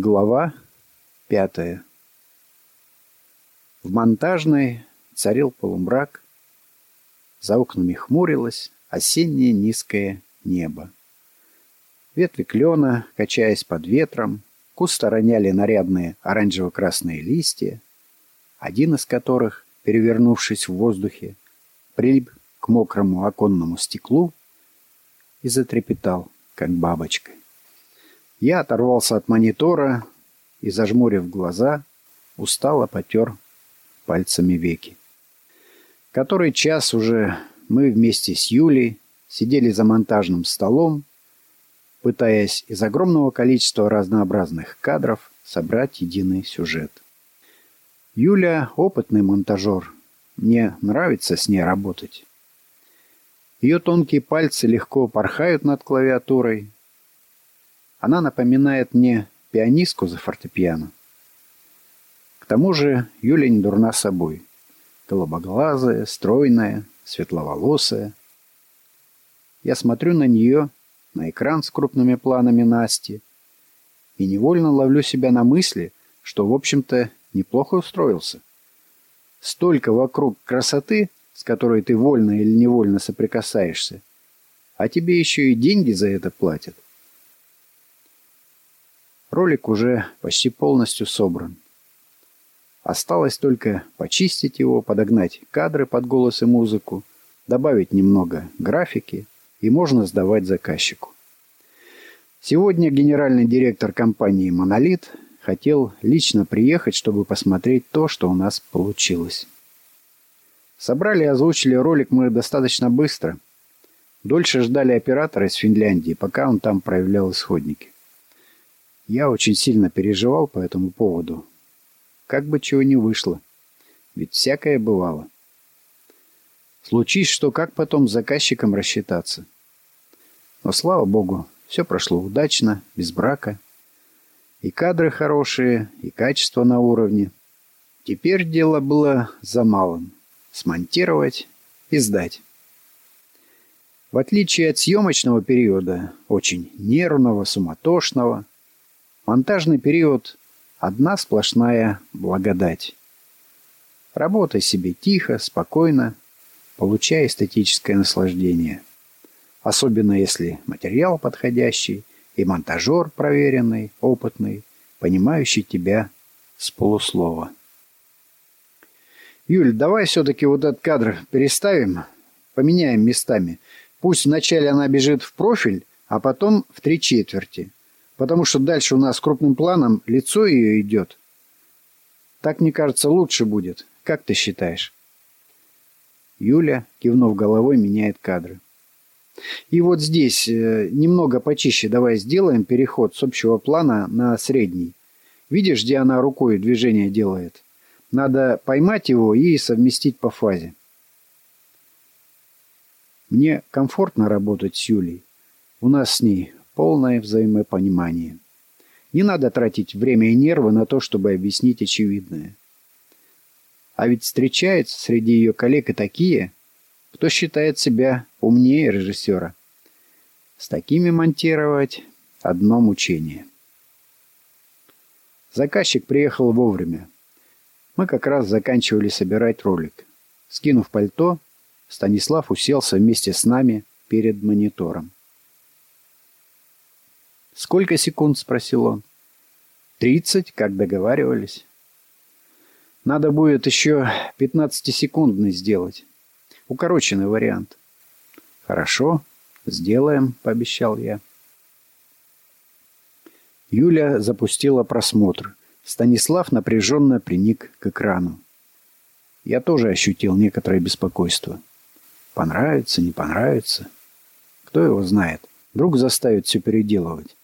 Глава пятая В монтажной царил полумрак. За окнами хмурилось осеннее низкое небо. Ветви клена, качаясь под ветром, кусто роняли нарядные оранжево-красные листья, один из которых, перевернувшись в воздухе, прилип к мокрому оконному стеклу и затрепетал, как бабочка. Я оторвался от монитора и, зажмурив глаза, устало потер пальцами веки. Который час уже мы вместе с Юлей сидели за монтажным столом, пытаясь из огромного количества разнообразных кадров собрать единый сюжет. Юля — опытный монтажер. Мне нравится с ней работать. Ее тонкие пальцы легко порхают над клавиатурой, она напоминает мне пианистку за фортепиано. К тому же Юля не дурна собой. Голубоглазая, стройная, светловолосая. Я смотрю на нее, на экран с крупными планами Насти, и невольно ловлю себя на мысли, что, в общем-то, неплохо устроился. Столько вокруг красоты, с которой ты вольно или невольно соприкасаешься, а тебе еще и деньги за это платят. Ролик уже почти полностью собран. Осталось только почистить его, подогнать кадры под голос и музыку, добавить немного графики, и можно сдавать заказчику. Сегодня генеральный директор компании «Монолит» хотел лично приехать, чтобы посмотреть то, что у нас получилось. Собрали и озвучили ролик мы достаточно быстро. Дольше ждали оператора из Финляндии, пока он там проявлял исходники. Я очень сильно переживал по этому поводу. Как бы чего не вышло. Ведь всякое бывало. Случись, что как потом с заказчиком рассчитаться. Но, слава богу, все прошло удачно, без брака. И кадры хорошие, и качество на уровне. Теперь дело было за малым. Смонтировать и сдать. В отличие от съемочного периода, очень нервного, суматошного, Монтажный период — одна сплошная благодать. Работай себе тихо, спокойно, получай эстетическое наслаждение. Особенно если материал подходящий и монтажер проверенный, опытный, понимающий тебя с полуслова. Юль, давай все-таки вот этот кадр переставим, поменяем местами. Пусть вначале она бежит в профиль, а потом в три четверти потому что дальше у нас крупным планом лицо ее идет. Так, мне кажется, лучше будет. Как ты считаешь? Юля, кивнув головой, меняет кадры. И вот здесь э, немного почище давай сделаем переход с общего плана на средний. Видишь, где она рукой движение делает? Надо поймать его и совместить по фазе. Мне комфортно работать с Юлей. У нас с ней полное взаимопонимание. Не надо тратить время и нервы на то, чтобы объяснить очевидное. А ведь встречаются среди ее коллег и такие, кто считает себя умнее режиссера. С такими монтировать одно мучение. Заказчик приехал вовремя. Мы как раз заканчивали собирать ролик. Скинув пальто, Станислав уселся вместе с нами перед монитором. «Сколько секунд?» — спросил он. «Тридцать, как договаривались». «Надо будет еще пятнадцатисекундный сделать. Укороченный вариант». «Хорошо, сделаем», — пообещал я. Юля запустила просмотр. Станислав напряженно приник к экрану. Я тоже ощутил некоторое беспокойство. Понравится, не понравится. Кто его знает? Вдруг заставит все переделывать.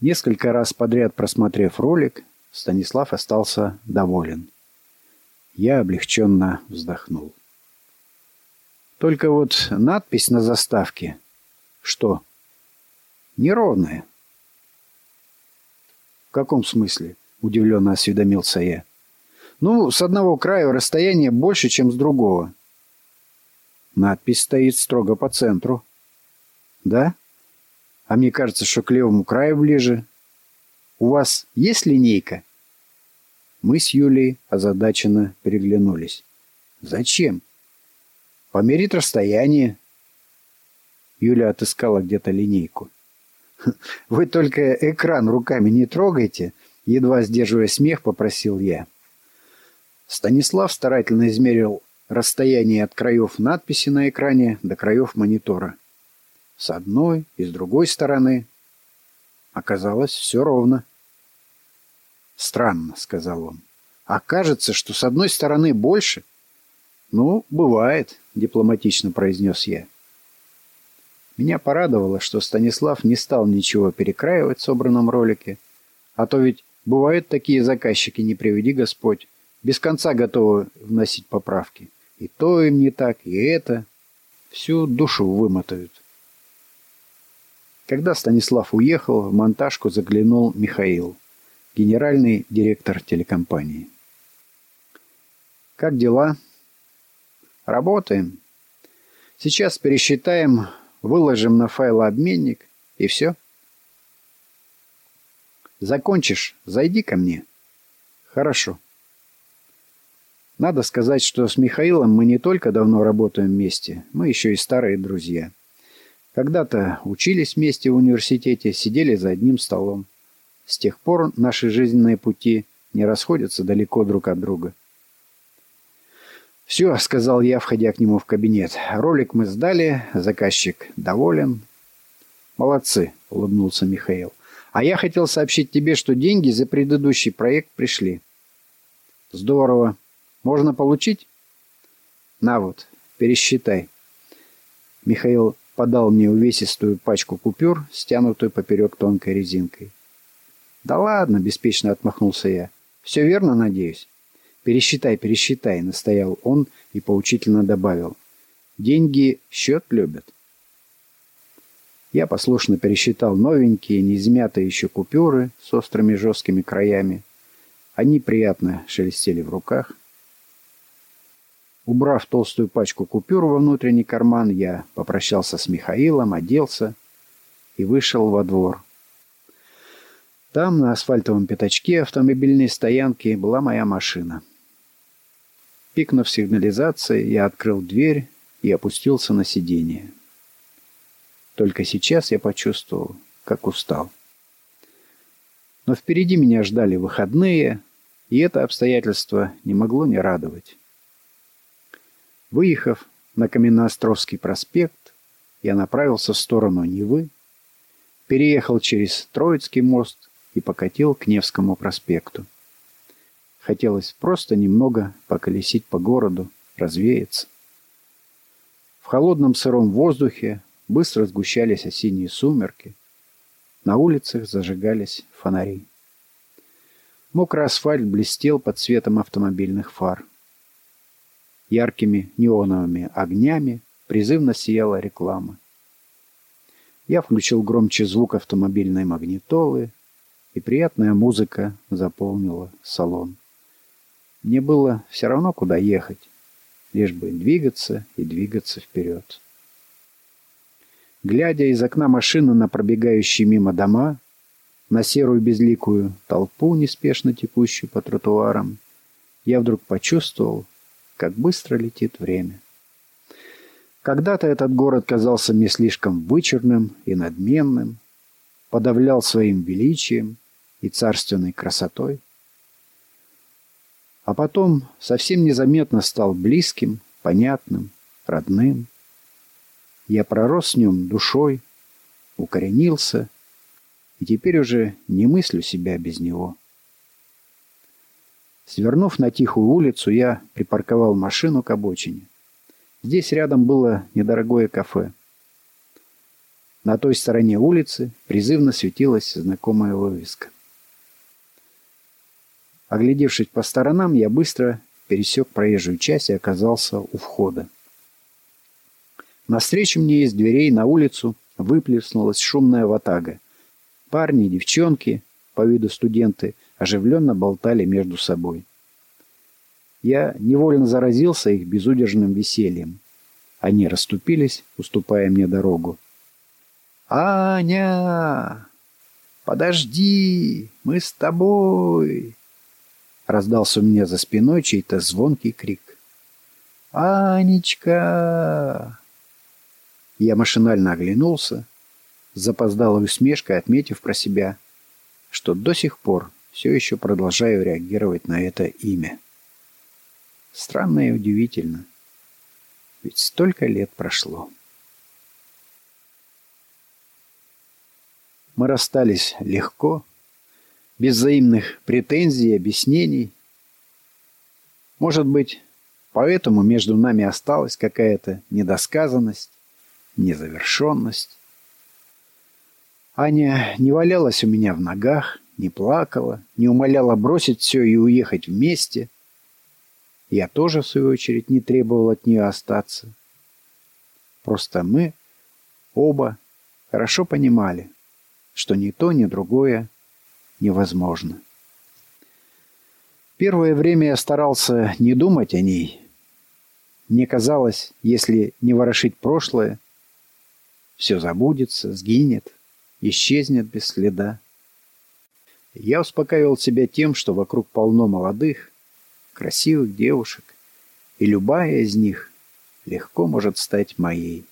Несколько раз подряд просмотрев ролик, Станислав остался доволен. Я облегченно вздохнул. Только вот надпись на заставке... Что? Неровная. В каком смысле? Удивленно осведомился я. Ну, с одного края расстояние больше, чем с другого. Надпись стоит строго по центру. Да? А мне кажется, что к левому краю ближе. У вас есть линейка?» Мы с Юлей озадаченно переглянулись. «Зачем?» «Померить расстояние». Юля отыскала где-то линейку. «Вы только экран руками не трогайте», едва сдерживая смех, попросил я. Станислав старательно измерил расстояние от краев надписи на экране до краев монитора. С одной и с другой стороны оказалось все ровно. «Странно», — сказал он. «А кажется, что с одной стороны больше». «Ну, бывает», — дипломатично произнес я. Меня порадовало, что Станислав не стал ничего перекраивать в собранном ролике. А то ведь бывают такие заказчики, не приведи Господь, без конца готовы вносить поправки. И то им не так, и это. Всю душу вымотают. Когда Станислав уехал, в монтажку заглянул Михаил, генеральный директор телекомпании. «Как дела?» «Работаем. Сейчас пересчитаем выложим на файлообменник, и все. Закончишь, зайди ко мне. Хорошо. Надо сказать, что с Михаилом мы не только давно работаем вместе, мы еще и старые друзья. Когда-то учились вместе в университете, сидели за одним столом. С тех пор наши жизненные пути не расходятся далеко друг от друга. «Все», — сказал я, входя к нему в кабинет. «Ролик мы сдали, заказчик доволен». «Молодцы», — улыбнулся Михаил. «А я хотел сообщить тебе, что деньги за предыдущий проект пришли». «Здорово. Можно получить?» «На вот, пересчитай». Михаил подал мне увесистую пачку купюр, стянутую поперек тонкой резинкой. «Да ладно», — беспечно отмахнулся я. «Все верно, надеюсь?» «Пересчитай, пересчитай», — настоял он и поучительно добавил. «Деньги счет любят». Я послушно пересчитал новенькие, не измятые еще купюры с острыми жесткими краями. Они приятно шелестели в руках. Убрав толстую пачку купюр во внутренний карман, я попрощался с Михаилом, оделся и вышел во двор. Там, на асфальтовом пятачке автомобильной стоянки, была моя машина. Пикнув сигнализацией, я открыл дверь и опустился на сиденье. Только сейчас я почувствовал, как устал. Но впереди меня ждали выходные, и это обстоятельство не могло не радовать. Выехав на Каменноостровский проспект, я направился в сторону Невы, переехал через Троицкий мост и покатил к Невскому проспекту. Хотелось просто немного поколесить по городу, развеяться. В холодном сыром воздухе быстро сгущались осенние сумерки. На улицах зажигались фонари. Мокрый асфальт блестел под светом автомобильных фар. Яркими неоновыми огнями призывно сияла реклама. Я включил громче звук автомобильной магнитолы, и приятная музыка заполнила салон. Мне было все равно, куда ехать, лишь бы двигаться и двигаться вперед. Глядя из окна машины на пробегающие мимо дома, на серую безликую толпу, неспешно текущую по тротуарам, я вдруг почувствовал, как быстро летит время. Когда-то этот город казался мне слишком вычурным и надменным, подавлял своим величием и царственной красотой а потом совсем незаметно стал близким, понятным, родным. Я пророс в нем душой, укоренился, и теперь уже не мыслю себя без него. Свернув на тихую улицу, я припарковал машину к обочине. Здесь рядом было недорогое кафе. На той стороне улицы призывно светилась знакомая вывеска. Оглядевшись по сторонам, я быстро пересек проезжую часть и оказался у входа. Навстречу мне из дверей на улицу выплеснулась шумная ватага. Парни, девчонки, по виду студенты, оживленно болтали между собой. Я невольно заразился их безудержным весельем. Они расступились, уступая мне дорогу. «Аня!» «Подожди, мы с тобой!» Раздался у меня за спиной чей-то звонкий крик. «Анечка!» Я машинально оглянулся, запоздалой усмешкой отметив про себя, что до сих пор все еще продолжаю реагировать на это имя. Странно и удивительно. Ведь столько лет прошло. Мы расстались легко, без взаимных претензий и объяснений. Может быть, поэтому между нами осталась какая-то недосказанность, незавершенность. Аня не валялась у меня в ногах, не плакала, не умоляла бросить все и уехать вместе. Я тоже, в свою очередь, не требовал от нее остаться. Просто мы оба хорошо понимали, что ни то, ни другое невозможно. Первое время я старался не думать о ней. Мне казалось, если не ворошить прошлое, все забудется, сгинет, исчезнет без следа. Я успокаивал себя тем, что вокруг полно молодых, красивых девушек, и любая из них легко может стать моей.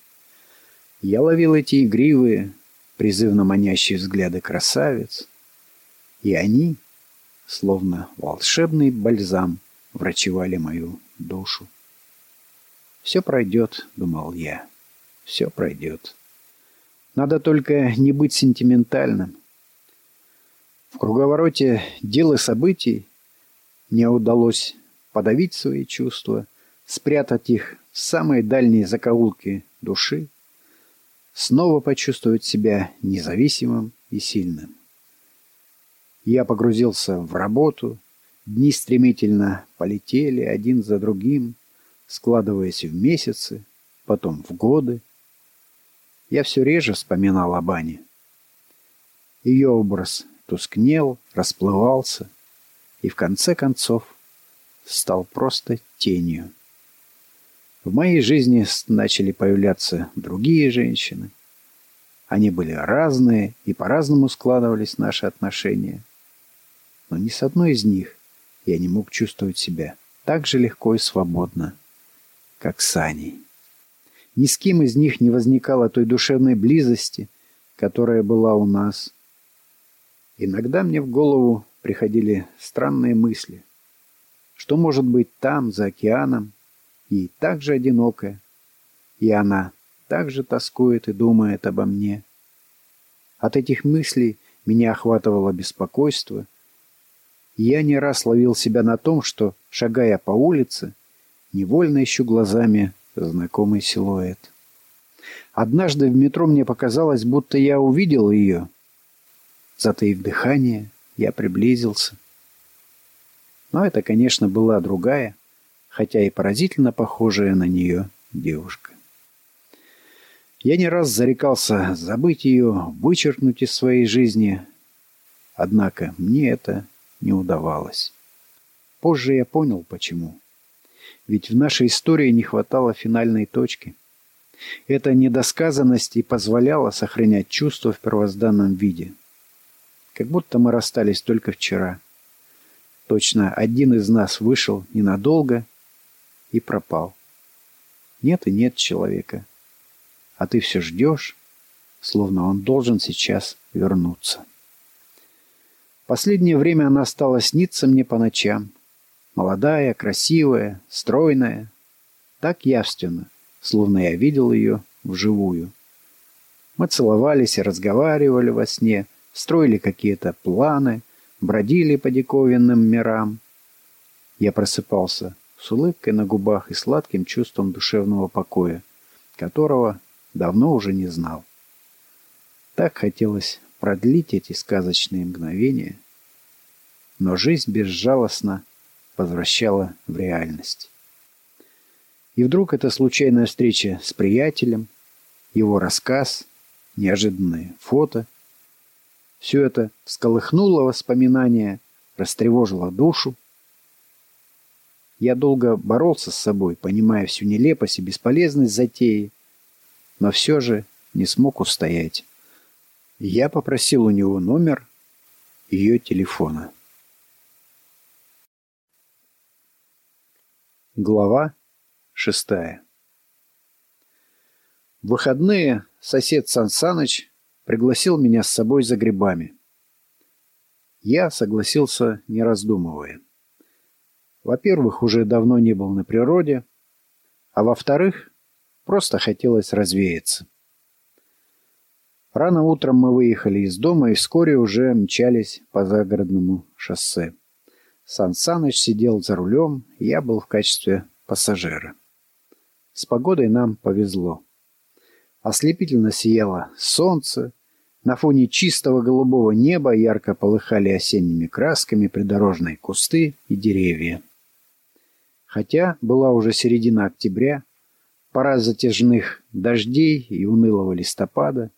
Я ловил эти игривые, призывно манящие взгляды красавиц, и они, словно волшебный бальзам, врачевали мою душу. «Все пройдет», — думал я, — «все пройдет». Надо только не быть сентиментальным. В круговороте дел и событий мне удалось подавить свои чувства, спрятать их в самые дальние закоулки души, снова почувствовать себя независимым и сильным. Я погрузился в работу, дни стремительно полетели один за другим, складываясь в месяцы, потом в годы, я все реже вспоминал об Ане. Ее образ тускнел, расплывался и в конце концов стал просто тенью. В моей жизни начали появляться другие женщины. Они были разные, и по-разному складывались наши отношения. Но ни с одной из них я не мог чувствовать себя так же легко и свободно, как с Аней. Ни с кем из них не возникало той душевной близости, которая была у нас. Иногда мне в голову приходили странные мысли. Что может быть там, за океаном, и так же одинокая, и она так же тоскует и думает обо мне. От этих мыслей меня охватывало беспокойство, я не раз ловил себя на том, что, шагая по улице, невольно ищу глазами знакомый силуэт. Однажды в метро мне показалось, будто я увидел ее. Затаив дыхание, я приблизился. Но это, конечно, была другая, хотя и поразительно похожая на нее девушка. Я не раз зарекался забыть ее, вычеркнуть из своей жизни, однако мне это не удавалось. Позже я понял, почему. Ведь в нашей истории не хватало финальной точки. Эта недосказанность и позволяла сохранять чувства в первозданном виде. Как будто мы расстались только вчера. Точно один из нас вышел ненадолго и пропал. Нет и нет человека. А ты все ждешь, словно он должен сейчас вернуться. Последнее время она стала сниться мне по ночам – Молодая, красивая, стройная. Так явственно, словно я видел ее вживую. Мы целовались и разговаривали во сне, строили какие-то планы, бродили по диковинным мирам. Я просыпался с улыбкой на губах и сладким чувством душевного покоя, которого давно уже не знал. Так хотелось продлить эти сказочные мгновения, но жизнь безжалостно возвращала в реальность. И вдруг эта случайная встреча с приятелем, его рассказ, неожиданное фото. Все это всколыхнуло воспоминания, растревожило душу. Я долго боролся с собой, понимая всю нелепость и бесполезность затеи, но все же не смог устоять. Я попросил у него номер ее телефона. Глава шестая В выходные сосед Сансаныч пригласил меня с собой за грибами. Я согласился, не раздумывая. Во-первых, уже давно не был на природе, а во-вторых, просто хотелось развеяться. Рано утром мы выехали из дома и вскоре уже мчались по загородному шоссе. Сан Саныч сидел за рулем, я был в качестве пассажира. С погодой нам повезло. Ослепительно сияло солнце, на фоне чистого голубого неба ярко полыхали осенними красками придорожные кусты и деревья. Хотя была уже середина октября, пора затяжных дождей и унылого листопада,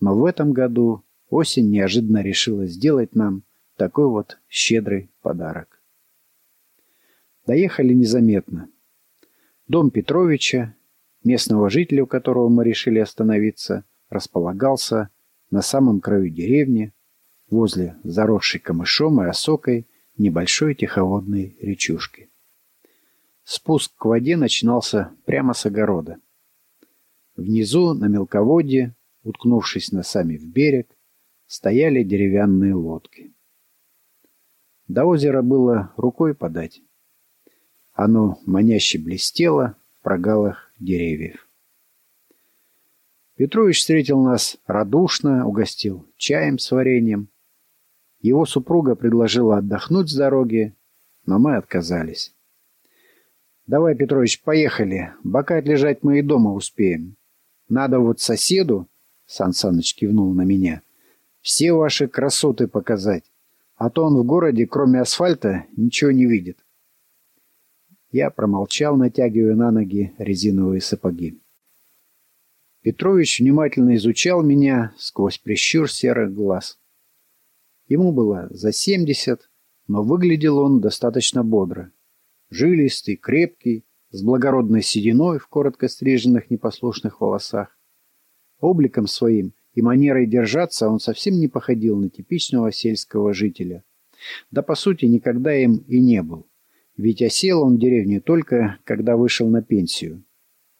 но в этом году осень неожиданно решила сделать нам такой вот щедрый подарок. Доехали незаметно. Дом Петровича, местного жителя, у которого мы решили остановиться, располагался на самом краю деревни, возле заросшей камышом и осокой небольшой тиховодной речушки. Спуск к воде начинался прямо с огорода. Внизу, на мелководье, уткнувшись носами в берег, стояли деревянные лодки. До озера было рукой подать. Оно маняще блестело в прогалах деревьев. Петрович встретил нас радушно, угостил чаем с вареньем. Его супруга предложила отдохнуть с дороги, но мы отказались. «Давай, Петрович, поехали. Бока отлежать мы и дома успеем. Надо вот соседу Сан Саныч кивнул на меня. «Все ваши красоты показать, а то он в городе, кроме асфальта, ничего не видит». Я промолчал, натягивая на ноги резиновые сапоги. Петрович внимательно изучал меня сквозь прищур серых глаз. Ему было за семьдесят, но выглядел он достаточно бодро. Жилистый, крепкий, с благородной сединой в коротко стриженных непослушных волосах. Обликом своим и манерой держаться он совсем не походил на типичного сельского жителя. Да, по сути, никогда им и не был. Ведь осел он в деревне только, когда вышел на пенсию.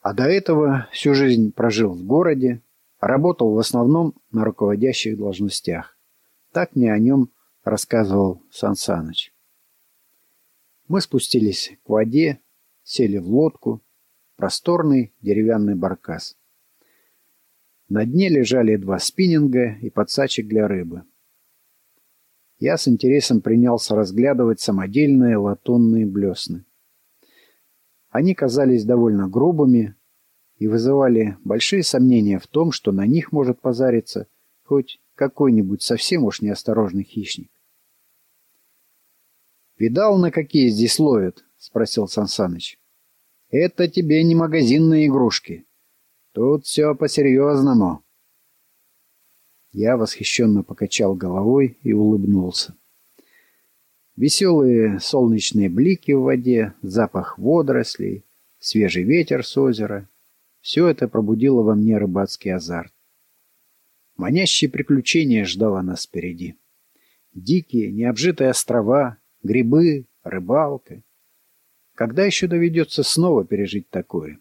А до этого всю жизнь прожил в городе, работал в основном на руководящих должностях. Так мне о нем рассказывал Сан Саныч. Мы спустились к воде, сели в лодку, просторный деревянный баркас. На дне лежали два спиннинга и подсачек для рыбы. Я с интересом принялся разглядывать самодельные латунные блесны. Они казались довольно грубыми и вызывали большие сомнения в том, что на них может позариться хоть какой-нибудь совсем уж неосторожный хищник. «Видал, на какие здесь ловят?» — спросил Сансаныч. «Это тебе не магазинные игрушки. Тут все по-серьезному. Я восхищенно покачал головой и улыбнулся. Веселые солнечные блики в воде, запах водорослей, свежий ветер с озера — все это пробудило во мне рыбацкий азарт. Манящие приключения ждало нас впереди. Дикие, необжитые острова, грибы, рыбалка. Когда еще доведется снова пережить такое?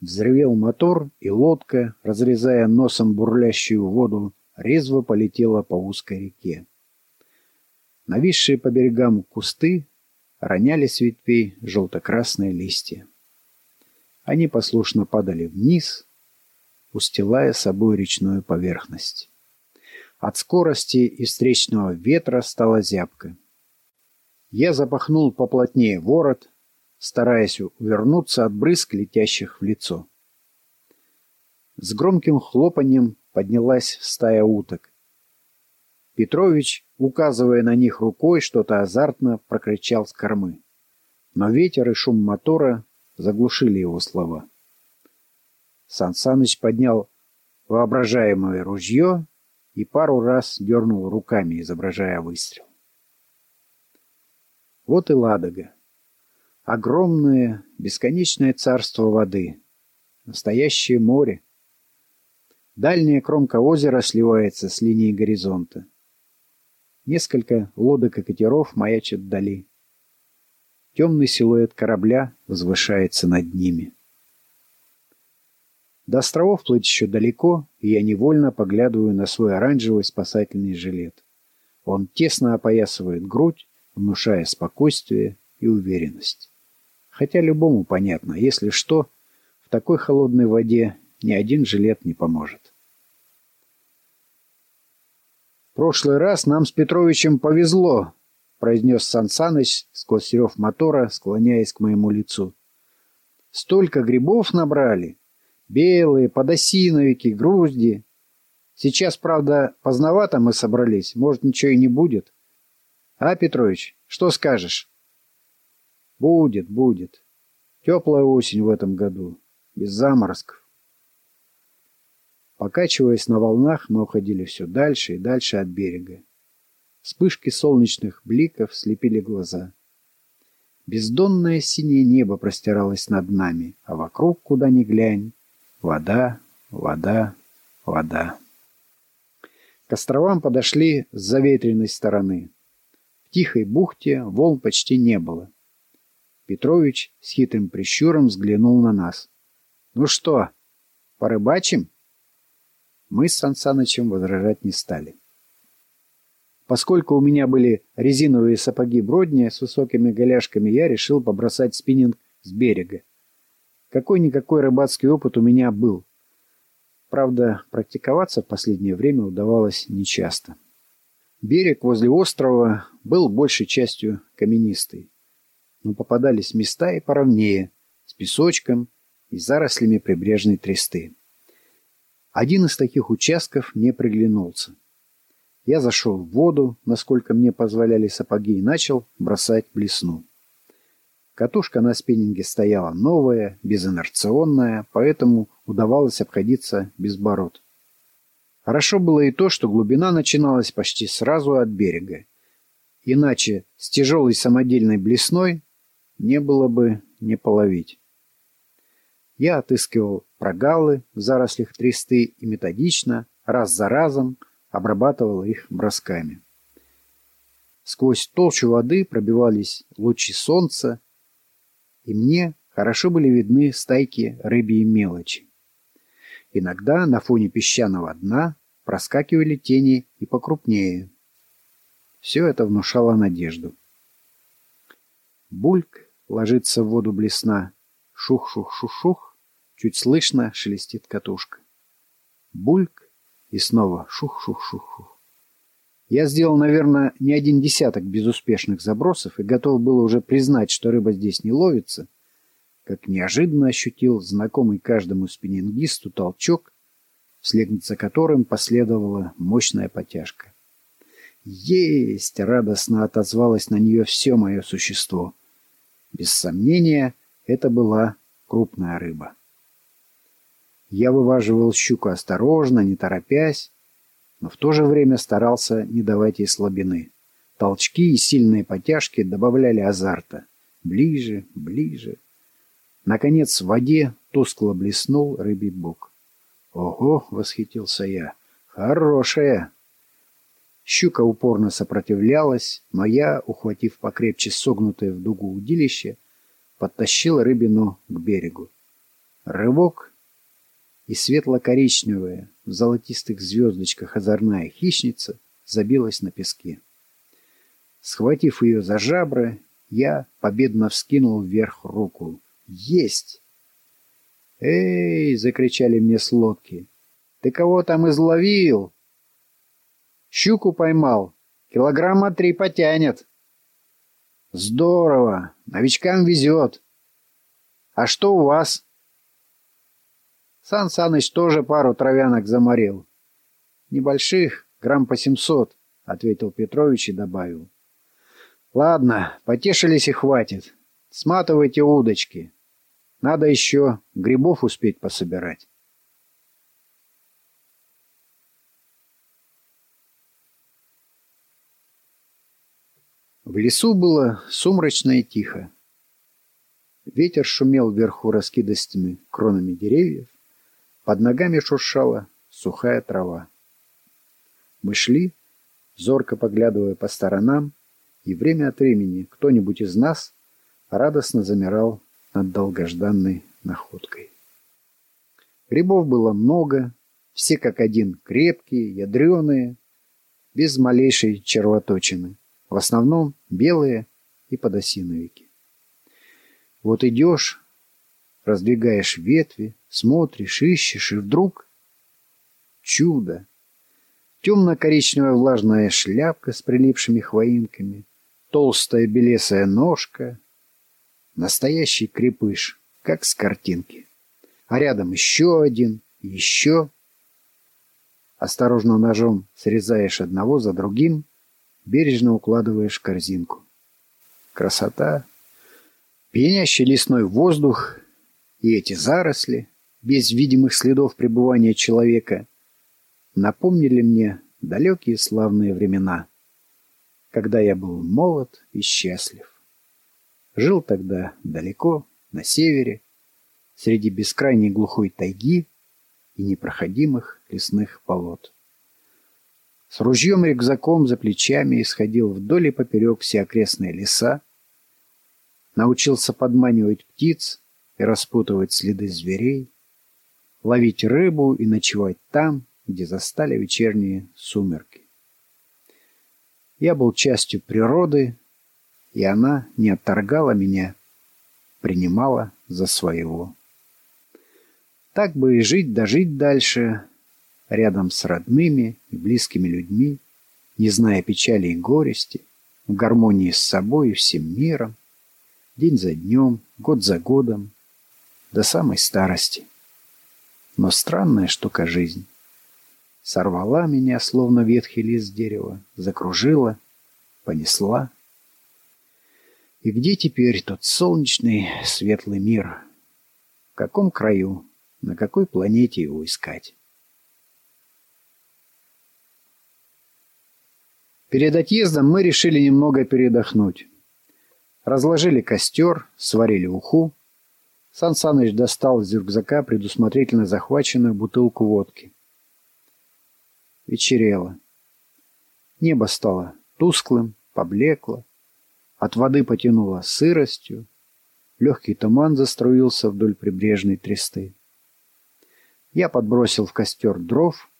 Взревел мотор, и лодка, разрезая носом бурлящую воду, резво полетела по узкой реке. Нависшие по берегам кусты роняли с ветвей желто-красные листья. Они послушно падали вниз, устилая собой речную поверхность. От скорости и встречного ветра стала зябко. Я запахнул поплотнее ворот, стараясь увернуться от брызг, летящих в лицо. С громким хлопаньем поднялась стая уток. Петрович, указывая на них рукой, что-то азартно прокричал с кормы. Но ветер и шум мотора заглушили его слова. Сан Саныч поднял воображаемое ружье и пару раз дернул руками, изображая выстрел. Вот и Ладога. Огромное, бесконечное царство воды. Настоящее море. Дальняя кромка озера сливается с линией горизонта. Несколько лодок и катеров маячат вдали. Темный силуэт корабля возвышается над ними. До островов плыть еще далеко, и я невольно поглядываю на свой оранжевый спасательный жилет. Он тесно опоясывает грудь, внушая спокойствие и уверенность. Хотя любому понятно, если что, в такой холодной воде ни один жилет не поможет. «В прошлый раз нам с Петровичем повезло», — произнес Сан Саныч сквозь рев мотора, склоняясь к моему лицу. «Столько грибов набрали. Белые, подосиновики, грузди. Сейчас, правда, поздновато мы собрались. Может, ничего и не будет. А, Петрович, что скажешь?» «Будет, будет. Теплая осень в этом году. Без заморозков. Покачиваясь на волнах, мы уходили все дальше и дальше от берега. Вспышки солнечных бликов слепили глаза. Бездонное синее небо простиралось над нами, а вокруг, куда ни глянь, вода, вода, вода. К островам подошли с заветренной стороны. В тихой бухте волн почти не было. Петрович с хитрым прищуром взглянул на нас. «Ну что, порыбачим?» Мы с Сансанычем возражать не стали. Поскольку у меня были резиновые сапоги Бродни с высокими голяшками, я решил побросать спиннинг с берега. Какой-никакой рыбацкий опыт у меня был. Правда, практиковаться в последнее время удавалось нечасто. Берег возле острова был большей частью каменистый, но попадались места и поровнее, с песочком и зарослями прибрежной тресты. Один из таких участков мне приглянулся. Я зашел в воду, насколько мне позволяли сапоги, и начал бросать блесну. Катушка на спиннинге стояла новая, безинерционная, поэтому удавалось обходиться без бород. Хорошо было и то, что глубина начиналась почти сразу от берега. Иначе с тяжелой самодельной блесной не было бы не половить. Я отыскивал прогалы в зарослях тресты и методично, раз за разом, обрабатывал их бросками. Сквозь толщу воды пробивались лучи солнца, и мне хорошо были видны стайки рыбьей мелочи. Иногда на фоне песчаного дна проскакивали тени и покрупнее. Все это внушало надежду. Бульк ложится в воду блесна. Шух-шух-шух-шух. Чуть слышно шелестит катушка. Бульк и снова шух-шух-шух-шух. Я сделал, наверное, не один десяток безуспешных забросов и готов был уже признать, что рыба здесь не ловится, как неожиданно ощутил знакомый каждому спиннингисту толчок, вслед за которым последовала мощная потяжка. «Есть!» — радостно отозвалось на нее все мое существо. Без сомнения, это была крупная рыба. Я вываживал щуку осторожно, не торопясь, но в то же время старался не давать ей слабины. Толчки и сильные потяжки добавляли азарта. Ближе, ближе. Наконец в воде тускло блеснул рыбий бок. «Ого!» — восхитился я. «Хорошая!» Щука упорно сопротивлялась, но я, ухватив покрепче согнутое в дугу удилище, подтащил рыбину к берегу. Рывок, и светло-коричневая в золотистых звездочках озорная хищница забилась на песке. Схватив ее за жабры, я победно вскинул вверх руку. «Есть!» «Эй!» — закричали мне с лодки. «Ты кого там изловил?» «Щуку поймал. Килограмма три потянет». «Здорово! Новичкам везет!» «А что у вас?» Сан Саныч тоже пару травянок заморил. Небольших, грамм по семьсот, ответил Петрович и добавил. Ладно, потешились и хватит. Сматывайте удочки. Надо еще грибов успеть пособирать. В лесу было сумрачно и тихо. Ветер шумел вверху раскидостями кронами деревьев. Под ногами шуршала сухая трава. Мы шли, зорко поглядывая по сторонам, и время от времени кто-нибудь из нас радостно замирал над долгожданной находкой. Грибов было много, все как один крепкие, ядреные, без малейшей червоточины. В основном белые и подосиновики. Вот идешь, раздвигаешь ветви, смотришь, ищешь, и вдруг чудо! Темно-коричневая влажная шляпка с прилипшими хвоинками, толстая белесая ножка, настоящий крепыш, как с картинки. А рядом еще один, еще. Осторожно ножом срезаешь одного за другим, бережно укладываешь в корзинку. Красота! Пьянящий лесной воздух и эти заросли, без видимых следов пребывания человека, напомнили мне далекие славные времена, когда я был молод и счастлив. Жил тогда далеко, на севере, среди бескрайней глухой тайги и непроходимых лесных болот. С ружьем-рюкзаком за плечами исходил вдоль и поперек все окрестные леса, научился подманивать птиц и распутывать следы зверей, ловить рыбу и ночевать там, где застали вечерние сумерки. Я был частью природы, и она не отторгала меня, принимала за своего. Так бы и жить, дожить дальше, рядом с родными и близкими людьми, не зная печали и горести, в гармонии с собой и всем миром, день за днем, год за годом, до самой старости. Но странная штука жизнь. Сорвала меня, словно ветхий лист дерева, закружила, понесла. И где теперь тот солнечный, светлый мир? В каком краю, на какой планете его искать? Перед отъездом мы решили немного передохнуть. Разложили костер, сварили уху. Сан Саныч достал из рюкзака предусмотрительно захваченную бутылку водки. Вечерело. Небо стало тусклым, поблекло. От воды потянуло сыростью. Легкий туман заструился вдоль прибрежной тресты. Я подбросил в костер дров,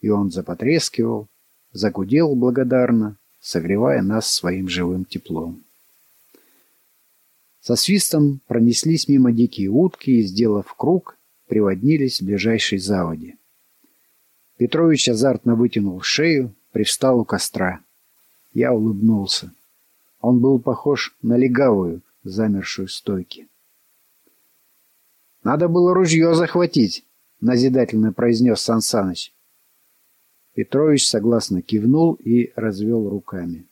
и он запотрескивал, загудел благодарно, согревая нас своим живым теплом. Со свистом пронеслись мимо дикие утки и, сделав круг, приводнились в ближайшей заводе. Петрович азартно вытянул шею, привстал у костра. Я улыбнулся. Он был похож на легавую, замершую стойки. «Надо было ружье захватить», — назидательно произнес Сансаныч. Петрович согласно кивнул и развел руками.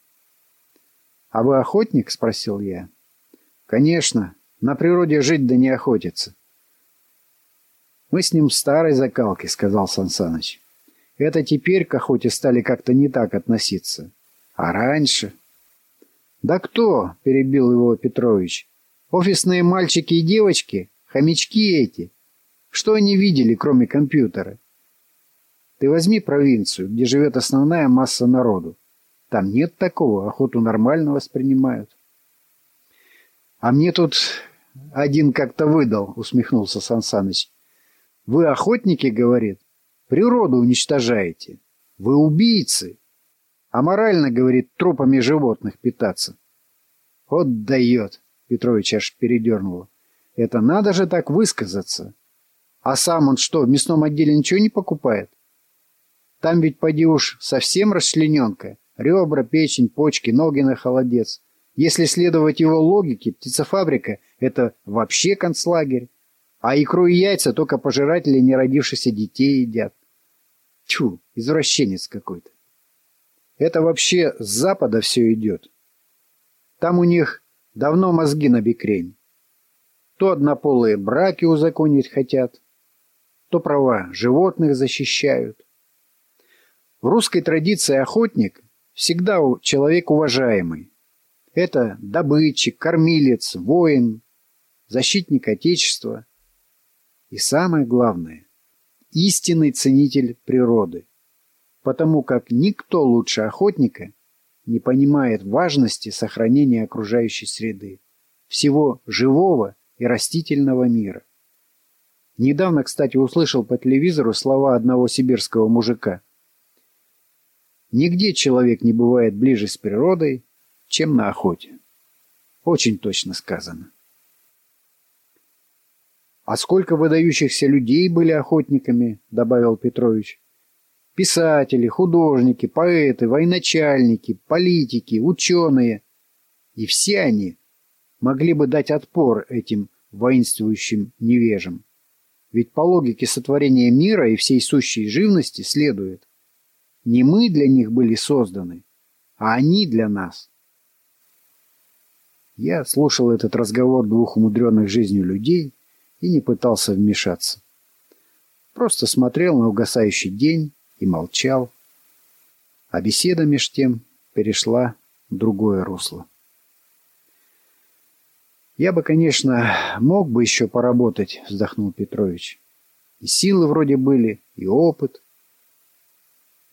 «А вы охотник?» — спросил я. «Конечно. На природе жить да не охотиться». «Мы с ним старой закалки», — сказал Сансаныч. «Это теперь к охоте стали как-то не так относиться. А раньше...» «Да кто?» — перебил его Петрович. «Офисные мальчики и девочки? Хомячки эти? Что они видели, кроме компьютера? Ты возьми провинцию, где живет основная масса народу. Там нет такого, охоту нормально воспринимают. А мне тут один как-то выдал, усмехнулся Сансаныч. Вы охотники, говорит, природу уничтожаете. Вы убийцы. А морально, говорит, трупами животных питаться. Вот дает, Петрович аж передернуло. Это надо же так высказаться. А сам он что, в мясном отделе ничего не покупает? Там ведь, поди уж, совсем расчлененка. Ребра, печень, почки, ноги на холодец. Если следовать его логике, птицефабрика — это вообще концлагерь. А икру и яйца только пожиратели неродившихся детей едят. Тьфу, извращенец какой-то. Это вообще с запада все идет. Там у них давно мозги на бикрень. То однополые браки узаконить хотят, то права животных защищают. В русской традиции охотник всегда человек уважаемый. Это добытчик, кормилец, воин, защитник Отечества. И самое главное, истинный ценитель природы, потому как никто лучше охотника не понимает важности сохранения окружающей среды, всего живого и растительного мира. Недавно, кстати, услышал по телевизору слова одного сибирского мужика. Нигде человек не бывает ближе с природой, чем на охоте. Очень точно сказано. «А сколько выдающихся людей были охотниками?» — добавил Петрович. «Писатели, художники, поэты, военачальники, политики, ученые. И все они могли бы дать отпор этим воинствующим невежам. Ведь по логике сотворения мира и всей сущей живности следует, не мы для них были созданы, а они для нас. Я слушал этот разговор двух умудренных жизнью людей и не пытался вмешаться. Просто смотрел на угасающий день и молчал. А беседа меж тем перешла в другое русло. «Я бы, конечно, мог бы еще поработать», — вздохнул Петрович. «И силы вроде были, и опыт.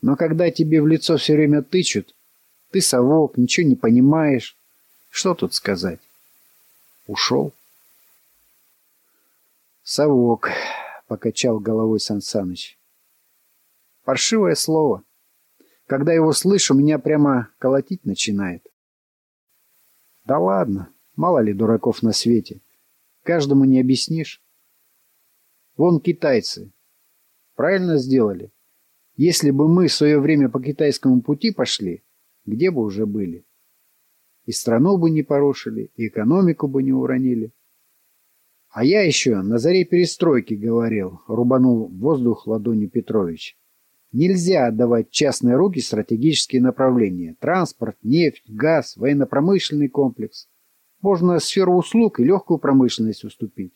Но когда тебе в лицо все время тычут, ты совок, ничего не понимаешь, что тут сказать? Ушел?» «Совок», — покачал головой Сансаныч. «Паршивое слово. Когда его слышу, меня прямо колотить начинает». «Да ладно, мало ли дураков на свете. Каждому не объяснишь. Вон китайцы. Правильно сделали. Если бы мы в свое время по китайскому пути пошли, где бы уже были? И страну бы не порушили, и экономику бы не уронили. А я еще на заре перестройки говорил, рубанул воздух ладонью Петрович. Нельзя отдавать частные руки стратегические направления. Транспорт, нефть, газ, военно-промышленный комплекс. Можно сферу услуг и легкую промышленность уступить.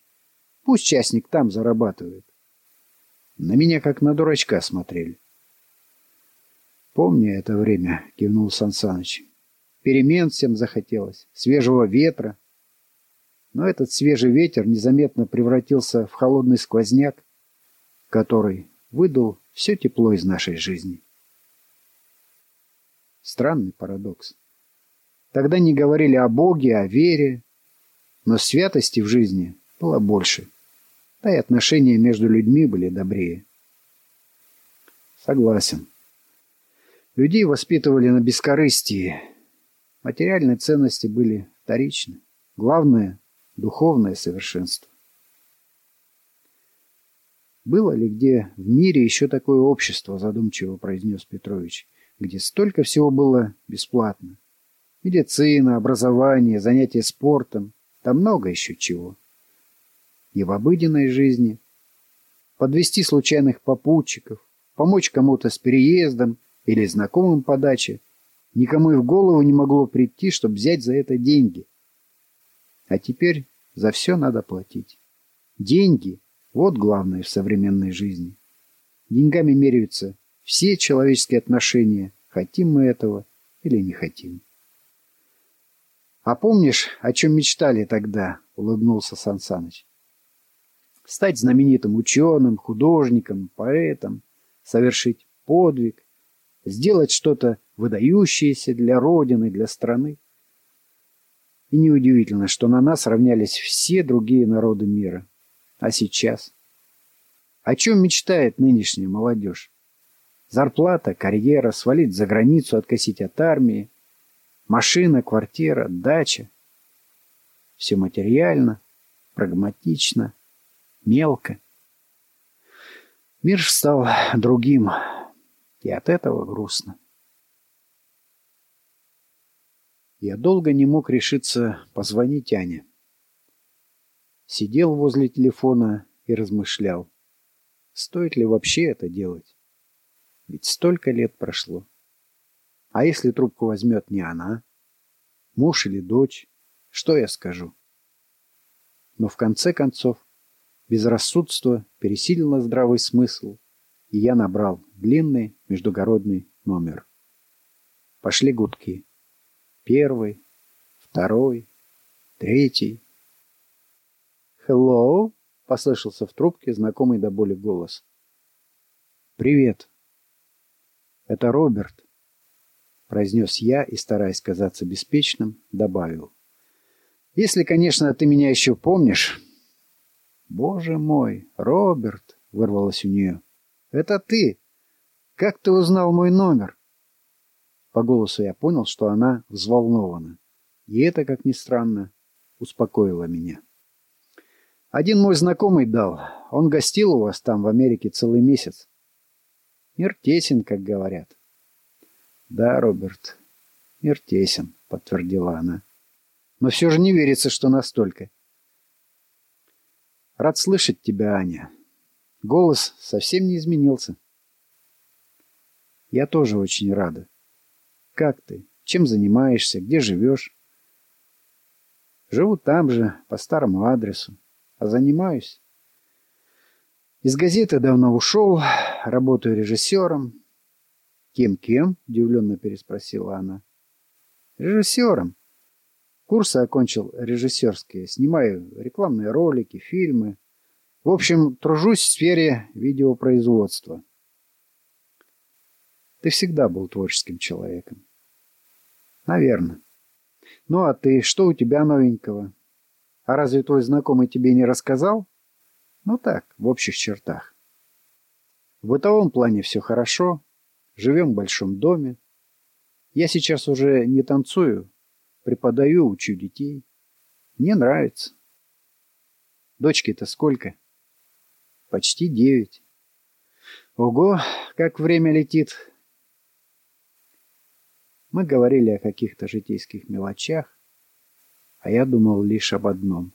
Пусть частник там зарабатывает. На меня как на дурачка смотрели. Помню это время, кивнул Сансаныч. Перемен всем захотелось, свежего ветра, но этот свежий ветер незаметно превратился в холодный сквозняк, который выдул все тепло из нашей жизни. Странный парадокс. Тогда не говорили о Боге, о вере, но святости в жизни было больше, да и отношения между людьми были добрее. Согласен. Людей воспитывали на бескорыстии. Материальные ценности были вторичны. Главное духовное совершенство. «Было ли где в мире еще такое общество, — задумчиво произнес Петрович, — где столько всего было бесплатно? Медицина, образование, занятия спортом, да много еще чего. И в обыденной жизни подвести случайных попутчиков, помочь кому-то с переездом или знакомым по даче, никому и в голову не могло прийти, чтобы взять за это деньги. А теперь за все надо платить. Деньги – вот главное в современной жизни. Деньгами меряются все человеческие отношения, хотим мы этого или не хотим. «А помнишь, о чем мечтали тогда?» — улыбнулся Сансаныч. «Стать знаменитым ученым, художником, поэтом, совершить подвиг, сделать что-то выдающееся для Родины, для страны. И неудивительно, что на нас равнялись все другие народы мира. А сейчас? О чем мечтает нынешняя молодежь? Зарплата, карьера, свалить за границу, откосить от армии. Машина, квартира, дача. Все материально, прагматично, мелко. Мир стал другим, и от этого грустно. Я долго не мог решиться позвонить Ане. Сидел возле телефона и размышлял, стоит ли вообще это делать. Ведь столько лет прошло. А если трубку возьмет не она? Муж или дочь? Что я скажу? Но в конце концов безрассудство пересилило здравый смысл, и я набрал длинный междугородный номер. Пошли гудки. Первый, второй, третий. «Hello?» — послышался в трубке знакомый до боли голос. «Привет. Это Роберт», — произнес я и, стараясь казаться беспечным, добавил. «Если, конечно, ты меня еще помнишь». «Боже мой, Роберт!» — вырвалось у нее. «Это ты! Как ты узнал мой номер?» По голосу я понял, что она взволнована. И это, как ни странно, успокоило меня. Один мой знакомый дал. Он гостил у вас там в Америке целый месяц. Мир тесен, как говорят. Да, Роберт, мир тесен, подтвердила она. Но все же не верится, что настолько. Рад слышать тебя, Аня. Голос совсем не изменился. Я тоже очень рада. Как ты? Чем занимаешься? Где живешь? Живу там же, по старому адресу. А занимаюсь. Из газеты давно ушел, работаю режиссером. Кем-кем? Удивленно переспросила она. Режиссером. Курсы окончил режиссерские. Снимаю рекламные ролики, фильмы. В общем, тружусь в сфере видеопроизводства. Ты всегда был творческим человеком. Наверное. Ну а ты, что у тебя новенького? А разве твой знакомый тебе не рассказал? Ну так, в общих чертах. В бытовом плане все хорошо. Живем в большом доме. Я сейчас уже не танцую. Преподаю, учу детей. Мне нравится. Дочке-то сколько? Почти девять. Ого, как время летит. Мы говорили о каких-то житейских мелочах, а я думал лишь об одном.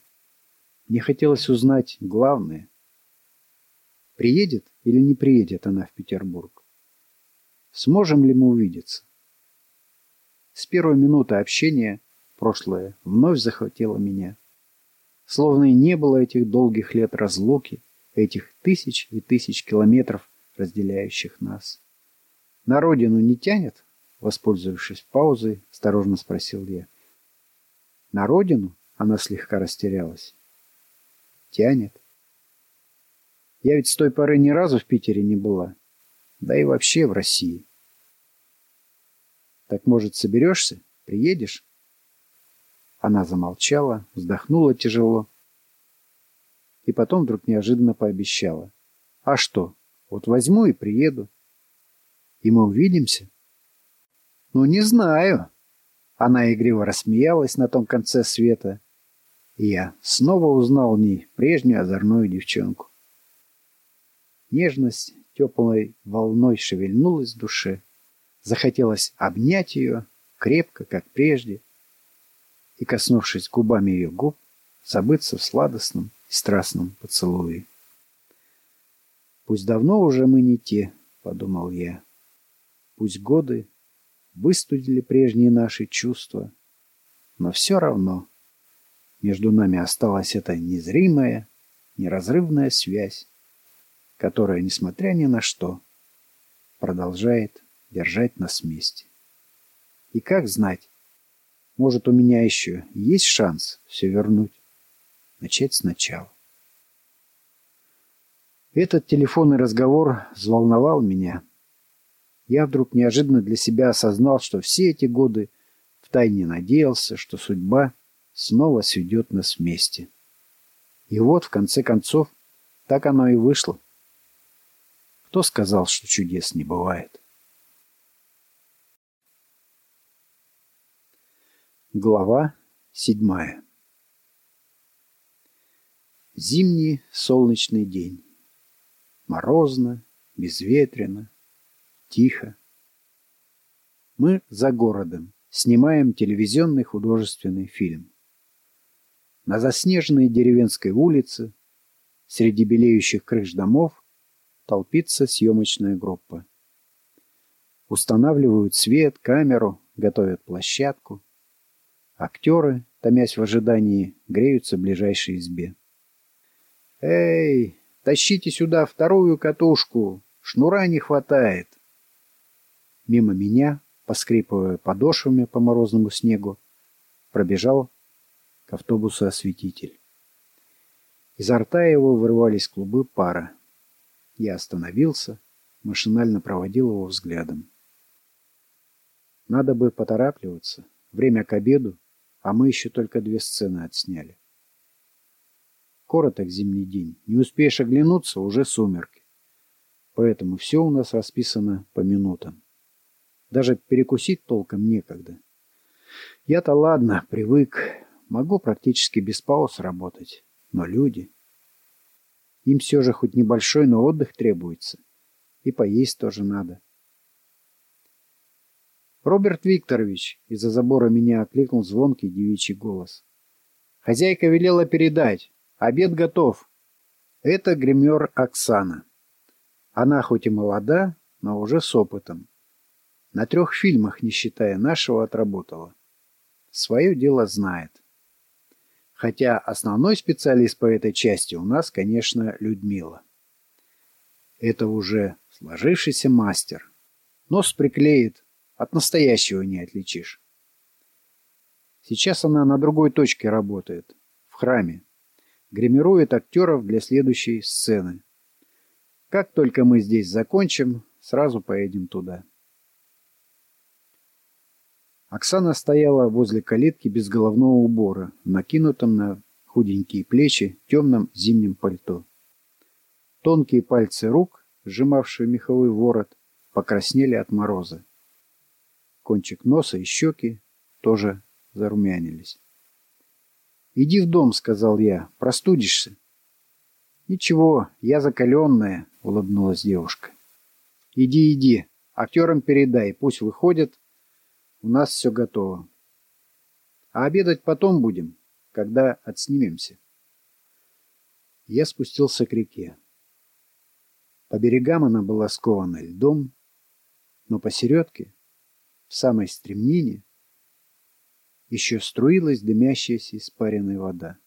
Мне хотелось узнать главное. Приедет или не приедет она в Петербург? Сможем ли мы увидеться? С первой минуты общения прошлое вновь захватило меня. Словно и не было этих долгих лет разлуки, этих тысяч и тысяч километров, разделяющих нас. На родину не тянет? Воспользовавшись паузой, осторожно спросил я. На родину? Она слегка растерялась. Тянет. Я ведь с той поры ни разу в Питере не была. Да и вообще в России. Так, может, соберешься? Приедешь? Она замолчала, вздохнула тяжело. И потом вдруг неожиданно пообещала. А что? Вот возьму и приеду. И мы увидимся. «Ну, не знаю». Она игриво рассмеялась на том конце света, и я снова узнал в ней прежнюю озорную девчонку. Нежность теплой волной шевельнулась в душе. Захотелось обнять ее крепко, как прежде, и, коснувшись губами ее губ, забыться в сладостном и страстном поцелуе. «Пусть давно уже мы не те», — подумал я. «Пусть годы выстудили прежние наши чувства. Но все равно между нами осталась эта незримая, неразрывная связь, которая, несмотря ни на что, продолжает держать нас вместе. И как знать, может, у меня еще есть шанс все вернуть, начать сначала. Этот телефонный разговор взволновал меня я вдруг неожиданно для себя осознал, что все эти годы втайне надеялся, что судьба снова сведет нас вместе. И вот, в конце концов, так оно и вышло. Кто сказал, что чудес не бывает? Глава седьмая Зимний солнечный день. Морозно, безветренно, Тихо. Мы за городом снимаем телевизионный художественный фильм. На заснеженной деревенской улице среди белеющих крыш домов толпится съемочная группа. Устанавливают свет, камеру, готовят площадку. Актеры, томясь в ожидании, греются в ближайшей избе. «Эй, тащите сюда вторую катушку! Шнура не хватает!» Мимо меня, поскрипывая подошвами по морозному снегу, пробежал к автобусу осветитель. Изо рта его вырвались клубы пара. Я остановился, машинально проводил его взглядом. Надо бы поторапливаться. Время к обеду, а мы еще только две сцены отсняли. Короток зимний день. Не успеешь оглянуться, уже сумерки. Поэтому все у нас расписано по минутам. Даже перекусить толком некогда. Я-то ладно, привык. Могу практически без пауз работать. Но люди... Им все же хоть небольшой, но отдых требуется. И поесть тоже надо. «Роберт Викторович!» — из-за забора меня окликнул звонкий девичий голос. «Хозяйка велела передать. Обед готов. Это гример Оксана. Она хоть и молода, но уже с опытом. На трех фильмах, не считая нашего, отработала. Свое дело знает. Хотя основной специалист по этой части у нас, конечно, Людмила. Это уже сложившийся мастер. Нос приклеит, от настоящего не отличишь. Сейчас она на другой точке работает, в храме. Гримирует актеров для следующей сцены. Как только мы здесь закончим, сразу поедем туда. Оксана стояла возле калитки без головного убора, накинутом на худенькие плечи темном зимнем пальто. Тонкие пальцы рук, сжимавшие меховой ворот, покраснели от мороза. Кончик носа и щеки тоже зарумянились. «Иди в дом», — сказал я, — «простудишься». «Ничего, я закаленная», — улыбнулась девушка. «Иди, иди, актерам передай, пусть выходят, у нас все готово. А обедать потом будем, когда отснимемся». Я спустился к реке. По берегам она была скована льдом, но посередке в самой стремнине еще струилась дымящаяся испаренная вода.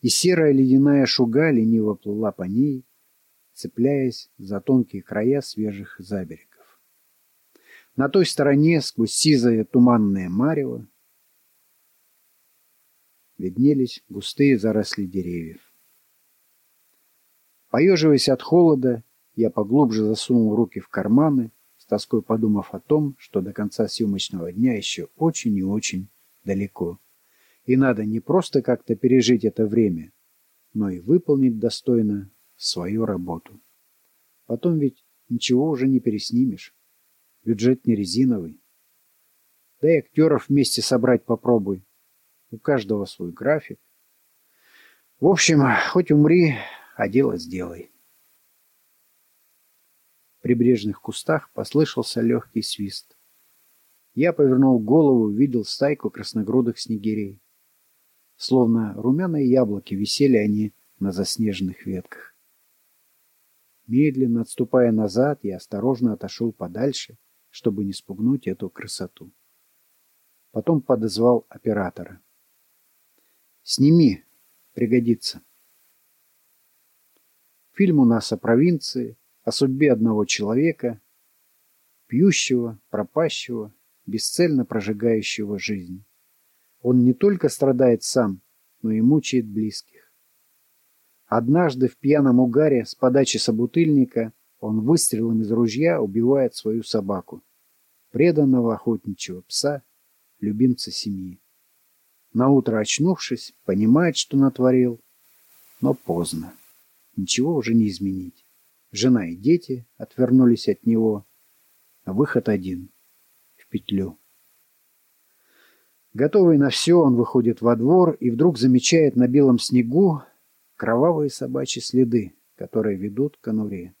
И серая ледяная шуга лениво плыла по ней, цепляясь за тонкие края свежих заберегов. На той стороне, сквозь сизое туманное марево, виднелись густые заросли деревьев. Поеживаясь от холода, я поглубже засунул руки в карманы с тоской подумав о том, что до конца съемочного дня еще очень и очень далеко. И надо не просто как-то пережить это время, но и выполнить достойно свою работу. Потом ведь ничего уже не переснимешь. Бюджет не резиновый. Да и актеров вместе собрать попробуй. У каждого свой график. В общем, хоть умри, а дело сделай прибрежных кустах послышался легкий свист. Я повернул голову, увидел стайку красногрудых снегирей. Словно румяные яблоки висели они на заснеженных ветках. Медленно отступая назад, я осторожно отошел подальше, чтобы не спугнуть эту красоту. Потом подозвал оператора. «Сними, пригодится». Фильм у нас о провинции, о судьбе одного человека, пьющего, пропащего, бесцельно прожигающего жизнь. Он не только страдает сам, но и мучает близких. Однажды в пьяном угаре с подачи собутыльника он выстрелом из ружья убивает свою собаку, преданного охотничьего пса, любимца семьи. Наутро очнувшись, понимает, что натворил, но поздно. Ничего уже не изменить. Жена и дети отвернулись от него. А выход один — в петлю. Готовый на все, он выходит во двор и вдруг замечает на белом снегу кровавые собачьи следы, которые ведут к конуре.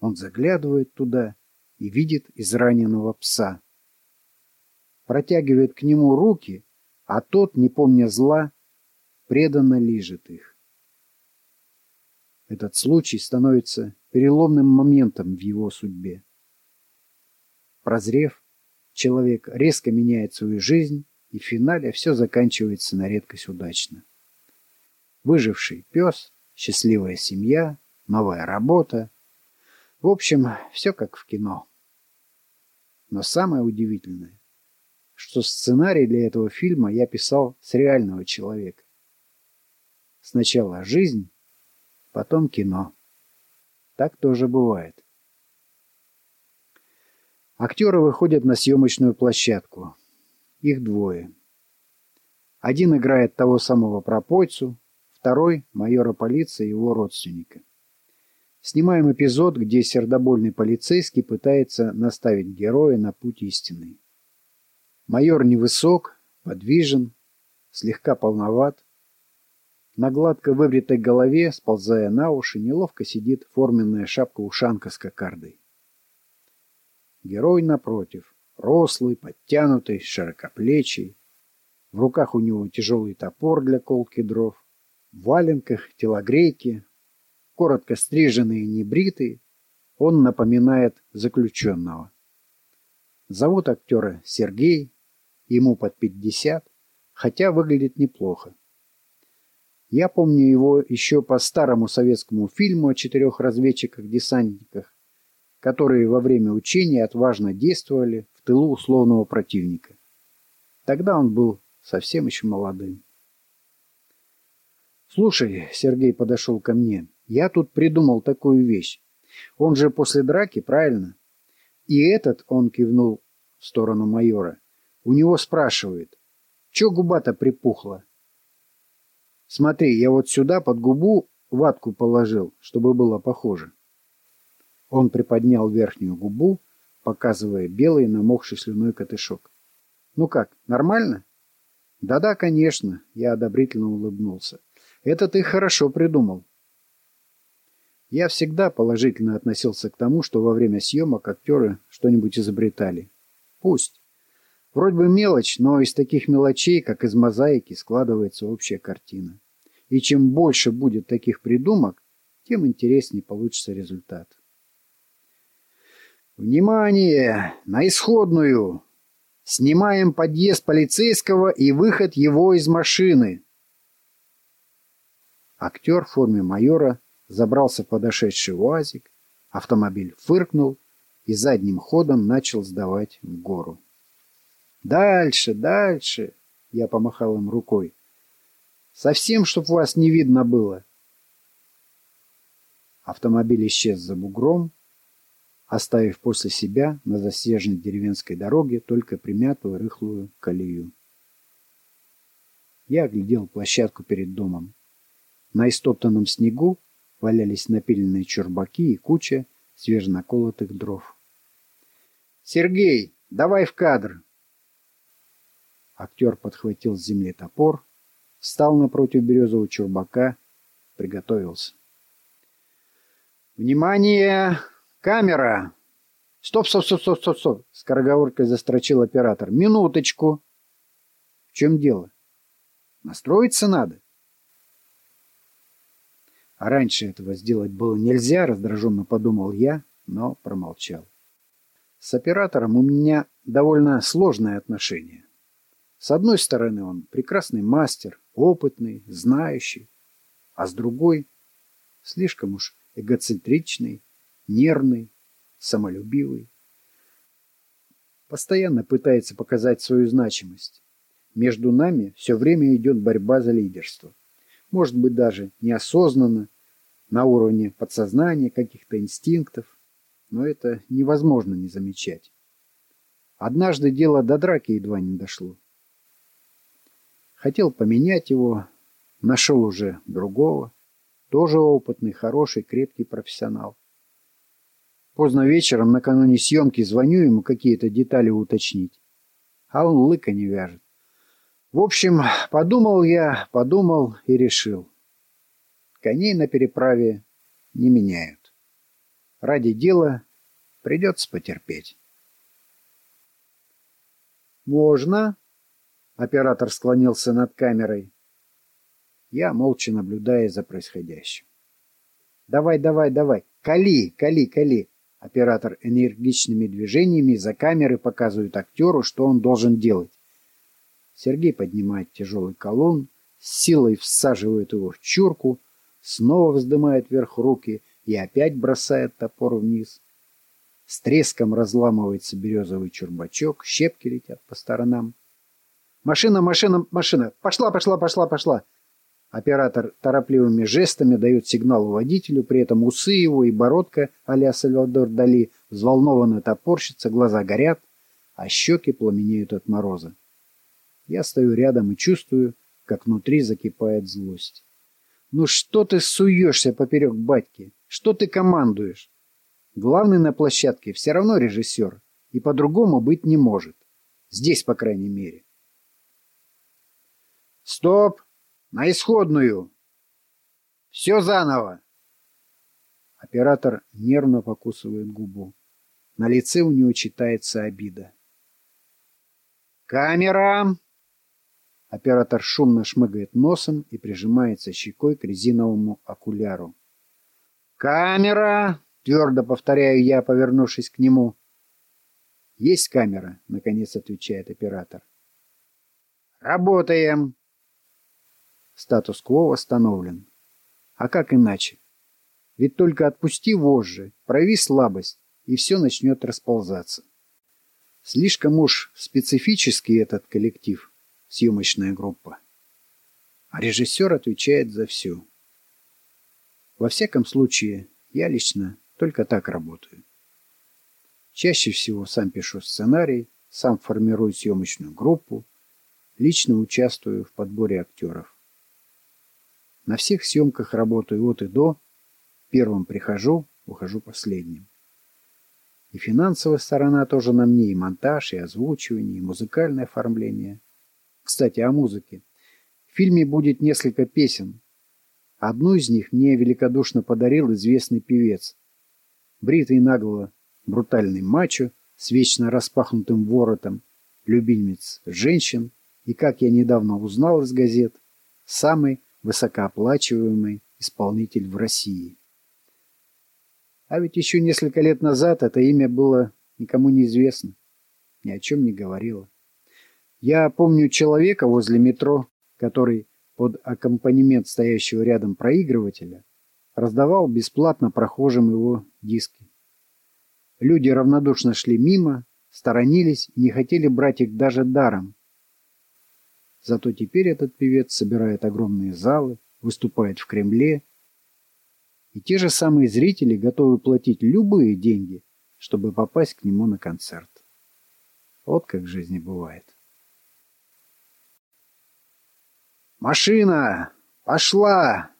Он заглядывает туда и видит израненного пса. Протягивает к нему руки, а тот, не помня зла, преданно лижет их. Этот случай становится переломным моментом в его судьбе. Прозрев, человек резко меняет свою жизнь, и в финале все заканчивается на редкость удачно. Выживший пес, счастливая семья, новая работа. В общем, все как в кино. Но самое удивительное, что сценарий для этого фильма я писал с реального человека. Сначала жизнь, потом кино. Так тоже бывает. Актеры выходят на съемочную площадку. Их двое. Один играет того самого пропойцу, второй — майора полиции и его родственника. Снимаем эпизод, где сердобольный полицейский пытается наставить героя на путь истинный. Майор невысок, подвижен, слегка полноват. На гладко выбритой голове, сползая на уши, неловко сидит форменная шапка-ушанка с кокардой. Герой, напротив, рослый, подтянутый, широкоплечий. В руках у него тяжелый топор для колки дров. В валенках, телогрейки, коротко стриженный и небритый, он напоминает заключенного. Зовут актера Сергей, ему под 50, хотя выглядит неплохо. Я помню его еще по старому советскому фильму о четырех разведчиках-десантниках, которые во время учения отважно действовали в тылу условного противника. Тогда он был совсем еще молодым. «Слушай», — Сергей подошел ко мне, — «я тут придумал такую вещь. Он же после драки, правильно? И этот, — он кивнул в сторону майора, — у него спрашивает, чё губа-то припухла? Смотри, я вот сюда под губу ватку положил, чтобы было похоже». Он приподнял верхнюю губу, показывая белый намокший слюной котышок. «Ну как, нормально?» «Да-да, конечно», — я одобрительно улыбнулся. Это ты хорошо придумал. Я всегда положительно относился к тому, что во время съемок актеры что-нибудь изобретали. Пусть. Вроде бы мелочь, но из таких мелочей, как из мозаики, складывается общая картина. И чем больше будет таких придумок, тем интереснее получится результат. Внимание! На исходную! Снимаем подъезд полицейского и выход его из машины. Актер в форме майора забрался в подошедший УАЗик, автомобиль фыркнул и задним ходом начал сдавать в гору. «Дальше, дальше!» — я помахал им рукой. «Совсем, чтоб вас не видно было!» Автомобиль исчез за бугром, оставив после себя на заснеженной деревенской дороге только примятую рыхлую колею. Я оглядел площадку перед домом. На истоптанном снегу валялись напиленные чурбаки и куча свеженаколотых дров. «Сергей, давай в кадр!» Актер подхватил с земли топор, встал напротив березового чурбака, приготовился. «Внимание! Камера!» «Стоп, стоп, стоп, стоп, стоп, стоп!» — скороговоркой застрочил оператор. «Минуточку!» «В чем дело? Настроиться надо?» А раньше этого сделать было нельзя, раздраженно подумал я, но промолчал. С оператором у меня довольно сложное отношение. С одной стороны, он прекрасный мастер, опытный, знающий, а с другой — слишком уж эгоцентричный, нервный, самолюбивый. Постоянно пытается показать свою значимость. Между нами все время идет борьба за лидерство. Может быть, даже неосознанно, на уровне подсознания, каких-то инстинктов, но это невозможно не замечать. Однажды дело до драки едва не дошло. Хотел поменять его, нашел уже другого, тоже опытный, хороший, крепкий профессионал. Поздно вечером, накануне съемки, звоню ему какие-то детали уточнить. А он лыка не вяжет. В общем, подумал я, подумал и решил. Коней на переправе не меняют. Ради дела придется потерпеть. «Можно?» — оператор склонился над камерой. Я молча наблюдая за происходящим. «Давай, давай, давай! Кали, кали, кали!» Оператор энергичными движениями за камеры показывает актеру, что он должен делать. Сергей поднимает тяжелый колонн, силой всаживает его в чурку, снова вздымает вверх руки и опять бросает топор вниз. С треском разламывается березовый чурбачок, щепки летят по сторонам. «Машина, машина, машина! Пошла, пошла, пошла, пошла!» Оператор торопливыми жестами дает сигнал водителю, при этом усы его и бородка а-ля Сальвадор Дали взволнованно топорщится, глаза горят, а щеки пламенеют от мороза. Я стою рядом и чувствую, как внутри закипает злость. Ну что ты суешься поперек батьки? Что ты командуешь? Главный на площадке все равно режиссер, и по-другому быть не может. Здесь, по крайней мере. Стоп! На исходную! Все заново! Оператор нервно покусывает губу. На лице у него читается обида. «Камера!» Оператор шумно шмыгает носом и прижимается щекой к резиновому окуляру. «Камера!» — твердо повторяю я, повернувшись к нему. «Есть камера», — наконец отвечает оператор. «Работаем!» Статус-кво восстановлен. А как иначе? Ведь только отпусти вожжи, прояви слабость, и все начнет расползаться. Слишком уж специфический этот коллектив, съемочная группа. А режиссер отвечает за все. Во всяком случае, я лично только так работаю. Чаще всего сам пишу сценарий, сам формирую съемочную группу, лично участвую в подборе актеров. На всех съемках работаю от и до. Первым прихожу, ухожу последним. И финансовая сторона тоже на мне, и монтаж, и озвучивание, и музыкальное оформление. Кстати, о музыке. В фильме будет несколько песен. Одну из них мне великодушно подарил известный певец. Бритый нагло брутальный мачо с вечно распахнутым воротом, любимец женщин и, как я недавно узнал из газет, самый высокооплачиваемый исполнитель в России. А ведь еще несколько лет назад это имя было никому не известно, ни о чем не говорило. Я помню человека возле метро, который под аккомпанемент стоящего рядом проигрывателя раздавал бесплатно прохожим его диски. Люди равнодушно шли мимо, сторонились и не хотели брать их даже даром, Зато теперь этот певец собирает огромные залы, выступает в Кремле. И те же самые зрители готовы платить любые деньги, чтобы попасть к нему на концерт. Вот как в жизни бывает. «Машина! Пошла!»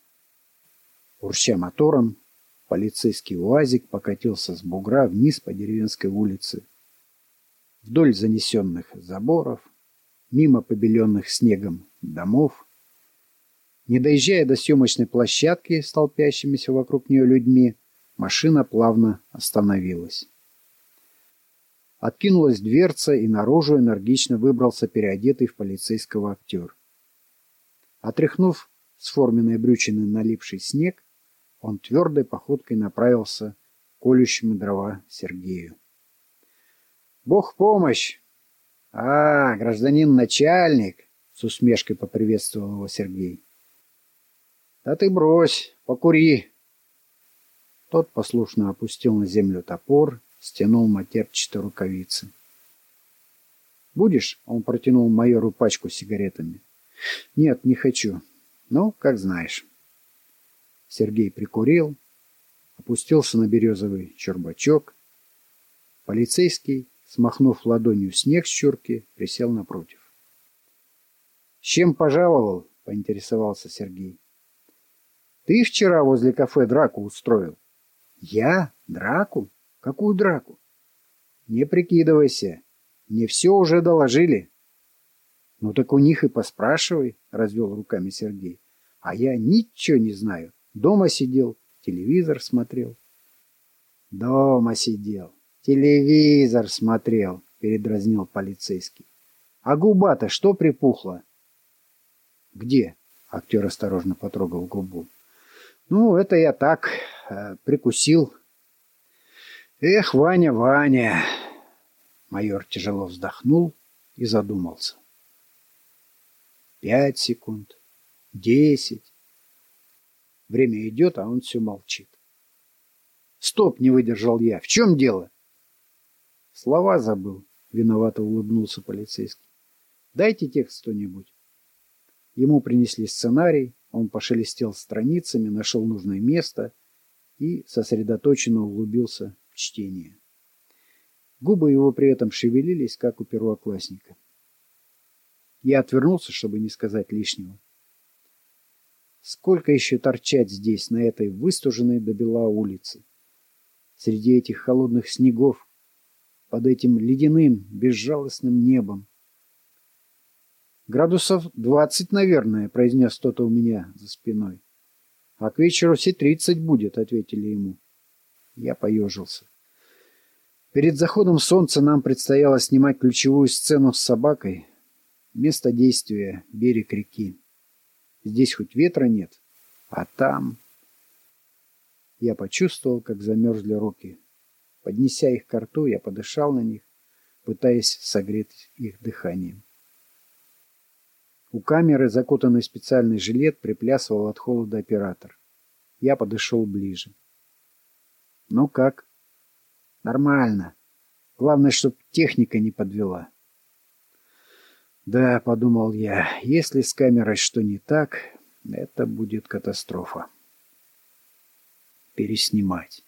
Урча мотором, полицейский УАЗик покатился с бугра вниз по деревенской улице. Вдоль занесенных заборов, мимо побеленных снегом домов. Не доезжая до съемочной площадки с толпящимися вокруг нее людьми, машина плавно остановилась. Откинулась дверца, и наружу энергично выбрался переодетый в полицейского актер. Отряхнув с форменной брючины налипший снег, он твердой походкой направился к колющему дрова Сергею. «Бог помощь!» «А, гражданин начальник!» — с усмешкой поприветствовал его Сергей. «Да ты брось, покури!» Тот послушно опустил на землю топор, стянул матерчатые рукавицы. «Будешь?» — он протянул майору пачку сигаретами. «Нет, не хочу. Ну, как знаешь». Сергей прикурил, опустился на березовый чербачок. Полицейский смахнув ладонью снег с чурки, присел напротив. «С чем пожаловал?» — поинтересовался Сергей. «Ты вчера возле кафе драку устроил». «Я? Драку? Какую драку?» «Не прикидывайся. Мне все уже доложили». «Ну так у них и поспрашивай», — развел руками Сергей. «А я ничего не знаю. Дома сидел, телевизор смотрел». «Дома сидел. Телевизор смотрел, передразнил полицейский. А губа-то что припухла? Где? Актер осторожно потрогал губу. Ну, это я так, э, прикусил. Эх, Ваня, Ваня. Майор тяжело вздохнул и задумался. Пять секунд, десять. Время идет, а он все молчит. Стоп, не выдержал я. В чем дело? Слова забыл, виновато улыбнулся полицейский. Дайте текст кто-нибудь. Ему принесли сценарий, Он пошелестел страницами, нашел нужное место и сосредоточенно углубился в чтение. Губы его при этом шевелились, как у первоклассника. Я отвернулся, чтобы не сказать лишнего. Сколько еще торчать здесь, на этой выстуженной до бела улице? Среди этих холодных снегов, под этим ледяным, безжалостным небом. «Градусов двадцать, наверное», — произнес кто-то у меня за спиной. «А к вечеру все тридцать будет», — ответили ему. Я поежился. Перед заходом солнца нам предстояло снимать ключевую сцену с собакой. Место действия — берег реки. Здесь хоть ветра нет, а там... Я почувствовал, как замерзли руки. Поднеся их к рту, я подышал на них, пытаясь согреть их дыханием. У камеры, закутанный в специальный жилет, приплясывал от холода оператор. Я подошел ближе. «Ну как?» «Нормально. Главное, чтоб техника не подвела». Да, подумал я, если с камерой что не так, это будет катастрофа. Переснимать.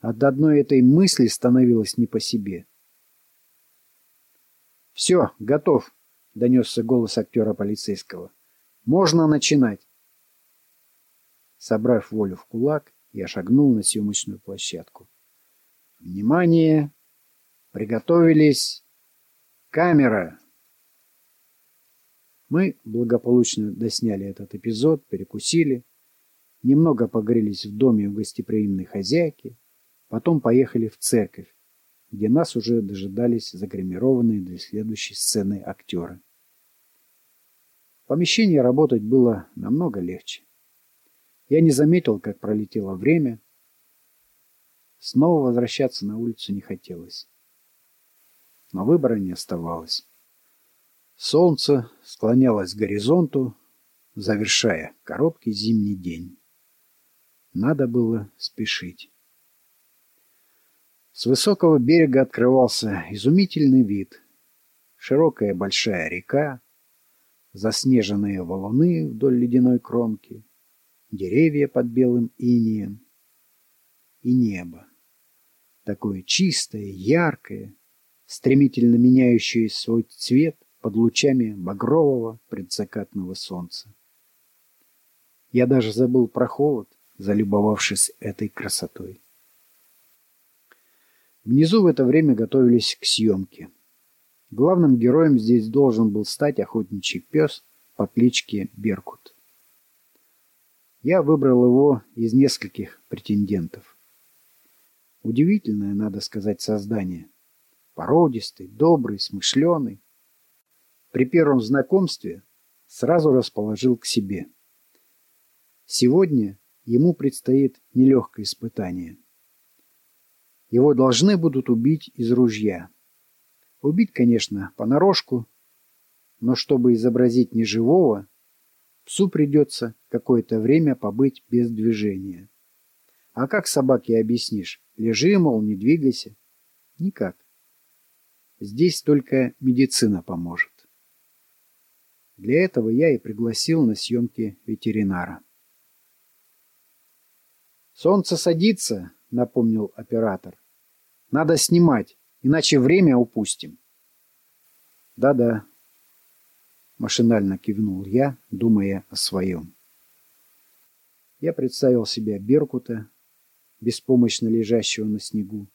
От одной этой мысли становилось не по себе. «Все, готов», — донесся голос актера полицейского. «Можно начинать». Собрав волю в кулак, я шагнул на съемочную площадку. «Внимание! Приготовились! Камера!» Мы благополучно досняли этот эпизод, перекусили, немного погрелись в доме у гостеприимной хозяйки, потом поехали в церковь, где нас уже дожидались загримированные для следующей сцены актеры. В помещении работать было намного легче. Я не заметил, как пролетело время. Снова возвращаться на улицу не хотелось. Но выбора не оставалось. Солнце склонялось к горизонту, завершая короткий зимний день. Надо было спешить. С высокого берега открывался изумительный вид. Широкая большая река, заснеженные валуны вдоль ледяной кромки, деревья под белым инием и небо. Такое чистое, яркое, стремительно меняющее свой цвет – под лучами багрового предзакатного солнца. Я даже забыл про холод, залюбовавшись этой красотой. Внизу в это время готовились к съемке. Главным героем здесь должен был стать охотничий пес по кличке Беркут. Я выбрал его из нескольких претендентов. Удивительное, надо сказать, создание. Породистый, добрый, смышленый, при первом знакомстве сразу расположил к себе. Сегодня ему предстоит нелегкое испытание. Его должны будут убить из ружья. Убить, конечно, понарошку, но чтобы изобразить неживого, псу придется какое-то время побыть без движения. А как собаке объяснишь? Лежи, мол, не двигайся. Никак. Здесь только медицина поможет. Для этого я и пригласил на съемки ветеринара. «Солнце садится», — напомнил оператор. «Надо снимать, иначе время упустим». «Да-да», — машинально кивнул я, думая о своем. Я представил себя Беркута, беспомощно лежащего на снегу.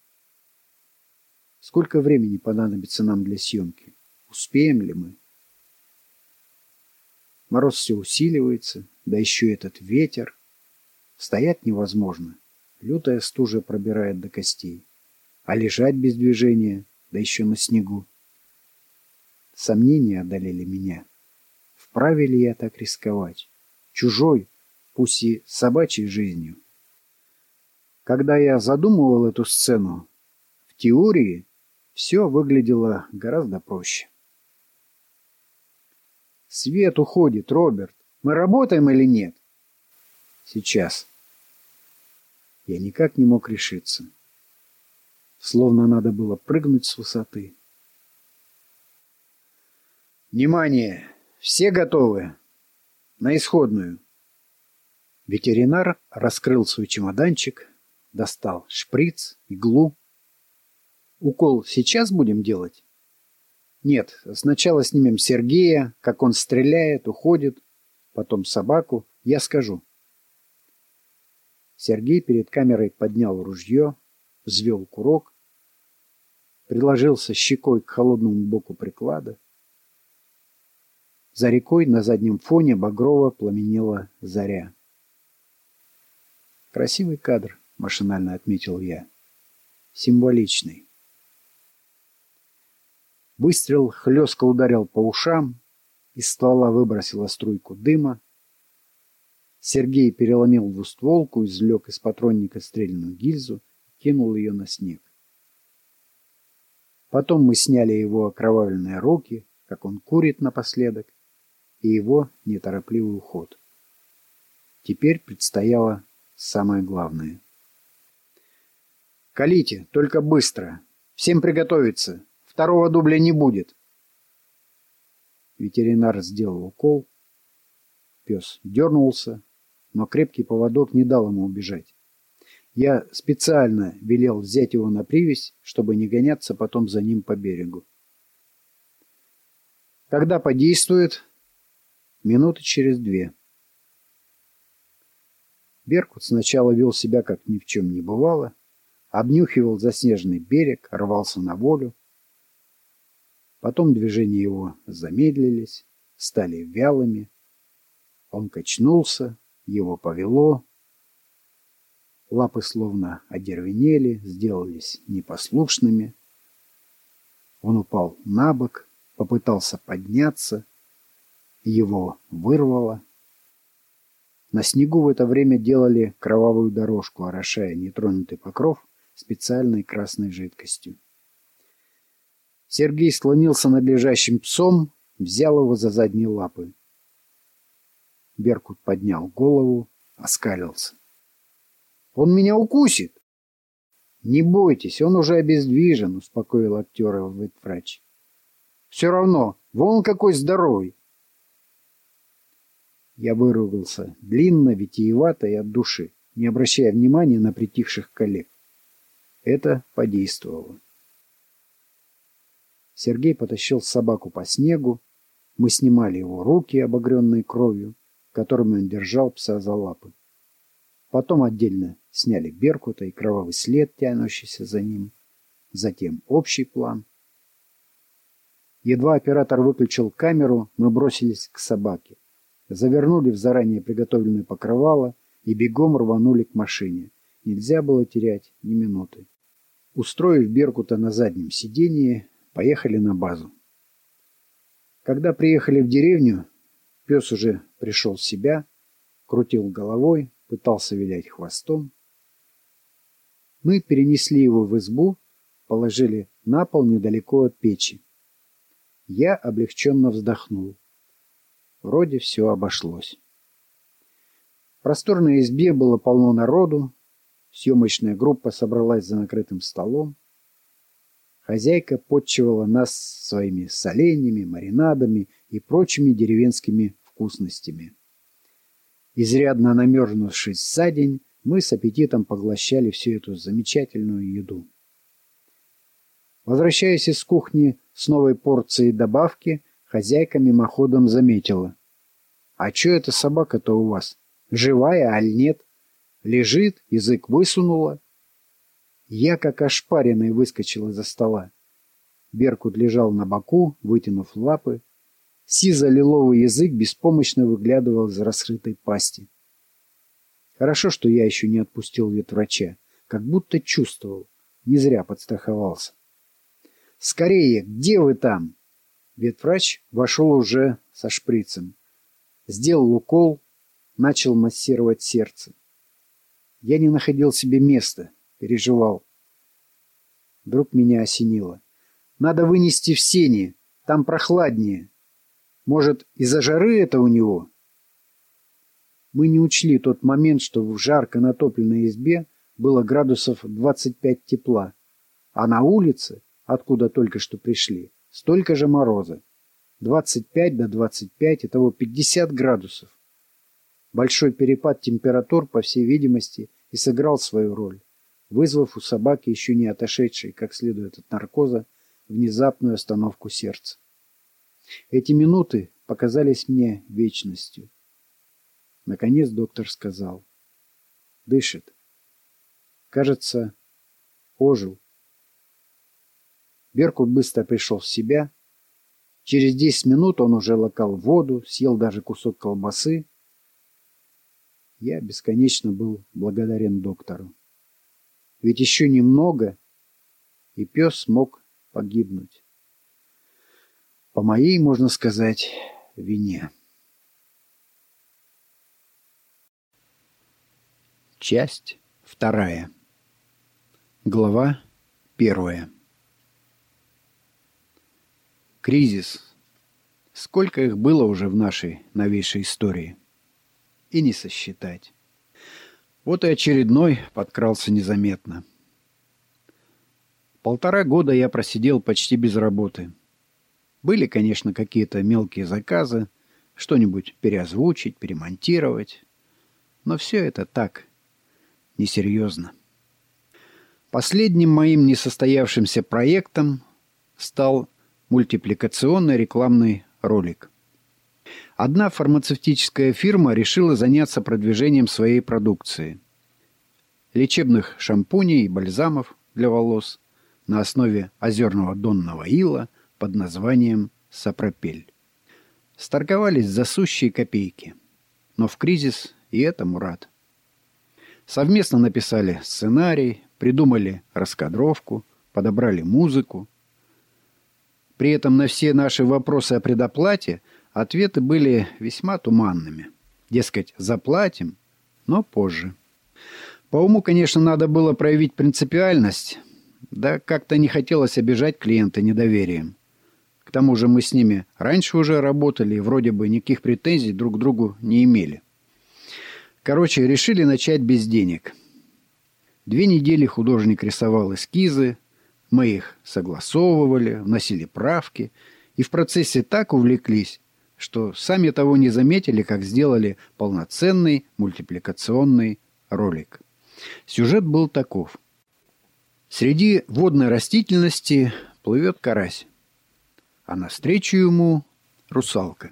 Сколько времени понадобится нам для съемки? Успеем ли мы? Мороз все усиливается, да еще этот ветер. Стоять невозможно. Лютая стужа пробирает до костей. А лежать без движения, да еще на снегу. Сомнения одолели меня. Вправе ли я так рисковать? Чужой, пусть и собачьей жизнью. Когда я задумывал эту сцену, в теории все выглядело гораздо проще. Свет уходит, Роберт. Мы работаем или нет? Сейчас. Я никак не мог решиться. Словно надо было прыгнуть с высоты. Внимание! Все готовы? На исходную. Ветеринар раскрыл свой чемоданчик, достал шприц, иглу. Укол сейчас будем делать? Нет, сначала снимем Сергея, как он стреляет, уходит, потом собаку. Я скажу. Сергей перед камерой поднял ружье, взвел курок, приложился щекой к холодному боку приклада. За рекой на заднем фоне багрово пламенела заря. «Красивый кадр», — машинально отметил я. «Символичный». Выстрел хлестко ударил по ушам, из ствола выбросила струйку дыма. Сергей переломил двустволку, извлек из патронника стрельную гильзу и кинул ее на снег. Потом мы сняли его окровавленные руки, как он курит напоследок, и его неторопливый уход. Теперь предстояло самое главное. «Калите, только быстро! Всем приготовиться! Второго дубля не будет!» Ветеринар сделал укол. Пес дернулся, но крепкий поводок не дал ему убежать. Я специально велел взять его на привязь, чтобы не гоняться потом за ним по берегу. Когда подействует? Минуты через две. Беркут сначала вел себя, как ни в чем не бывало, обнюхивал заснеженный берег, рвался на волю, Потом движения его замедлились, стали вялыми. Он качнулся, его повело. Лапы словно одервенели, сделались непослушными. Он упал на бок, попытался подняться. Его вырвало. На снегу в это время делали кровавую дорожку, орошая нетронутый покров специальной красной жидкостью. Сергей склонился над лежащим псом, взял его за задние лапы. Беркут поднял голову, оскалился. «Он меня укусит!» «Не бойтесь, он уже обездвижен», — успокоил актера врач. «Все равно, вон какой здоровый!» Я выругался длинно, витиевато и от души, не обращая внимания на притихших коллег. Это подействовало. Сергей потащил собаку по снегу. Мы снимали его руки, обогренные кровью, которыми он держал пса за лапы. Потом отдельно сняли Беркута и кровавый след, тянущийся за ним. Затем общий план. Едва оператор выключил камеру, мы бросились к собаке. Завернули в заранее приготовленное покрывало и бегом рванули к машине. Нельзя было терять ни минуты. Устроив Беркута на заднем сиденье, Поехали на базу. Когда приехали в деревню, пес уже пришел в себя, крутил головой, пытался вилять хвостом. Мы перенесли его в избу, положили на пол недалеко от печи. Я облегченно вздохнул. Вроде все обошлось. В просторной избе было полно народу. Съемочная группа собралась за накрытым столом. Хозяйка подчивала нас своими соленьями, маринадами и прочими деревенскими вкусностями. Изрядно намерзнувшись за день, мы с аппетитом поглощали всю эту замечательную еду. Возвращаясь из кухни с новой порцией добавки, хозяйка мимоходом заметила. «А чё эта собака-то у вас? Живая, аль нет? Лежит, язык высунула, я, как ошпаренный, выскочил из-за стола. Беркут лежал на боку, вытянув лапы. Сизо-лиловый язык беспомощно выглядывал из раскрытой пасти. Хорошо, что я еще не отпустил ветврача, как будто чувствовал, не зря подстраховался. «Скорее, где вы там?» Ветврач вошел уже со шприцем. Сделал укол, начал массировать сердце. Я не находил себе места, переживал. Вдруг меня осенило. Надо вынести в сени, там прохладнее. Может, из-за жары это у него? Мы не учли тот момент, что в жарко натопленной избе было градусов 25 тепла, а на улице, откуда только что пришли, столько же мороза. 25 до 25, итого 50 градусов. Большой перепад температур, по всей видимости, и сыграл свою роль, вызвав у собаки, еще не отошедшей как следует от наркоза, внезапную остановку сердца. Эти минуты показались мне вечностью. Наконец доктор сказал. Дышит. Кажется, ожил. Беркут быстро пришел в себя. Через десять минут он уже локал воду, съел даже кусок колбасы. Я бесконечно был благодарен доктору. Ведь еще немного, и пес мог погибнуть. По моей, можно сказать, вине. Часть вторая. Глава первая. Кризис. Сколько их было уже в нашей новейшей истории. И не сосчитать. Вот и очередной подкрался незаметно. Полтора года я просидел почти без работы. Были, конечно, какие-то мелкие заказы, что-нибудь переозвучить, перемонтировать. Но все это так, несерьезно. Последним моим несостоявшимся проектом стал мультипликационный рекламный ролик. Одна фармацевтическая фирма решила заняться продвижением своей продукции. Лечебных шампуней и бальзамов для волос на основе озерного донного ила под названием «Сапропель». Сторговались за сущие копейки. Но в кризис и этому рад. Совместно написали сценарий, придумали раскадровку, подобрали музыку, при этом на все наши вопросы о предоплате ответы были весьма туманными. Дескать, заплатим, но позже. По уму, конечно, надо было проявить принципиальность, да как-то не хотелось обижать клиента недоверием. К тому же мы с ними раньше уже работали и вроде бы никаких претензий друг к другу не имели. Короче, решили начать без денег. Две недели художник рисовал эскизы, мы их согласовывали, вносили правки, и в процессе так увлеклись, что сами того не заметили, как сделали полноценный мультипликационный ролик. Сюжет был таков. Среди водной растительности плывет карась, а навстречу ему русалка.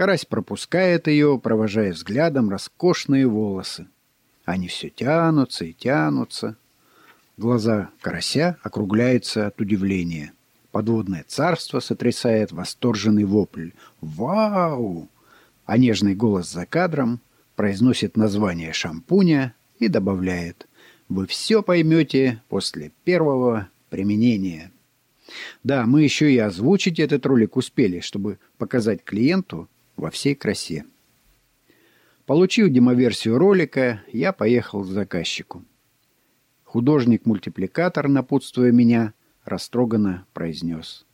Карась пропускает ее, провожая взглядом роскошные волосы. Они все тянутся и тянутся, Глаза карася округляются от удивления. Подводное царство сотрясает восторженный вопль. «Вау!» А нежный голос за кадром произносит название шампуня и добавляет «Вы все поймете после первого применения». Да, мы еще и озвучить этот ролик успели, чтобы показать клиенту во всей красе. Получив демоверсию ролика, я поехал к заказчику. Художник-мультипликатор, напутствуя меня, растроганно произнес.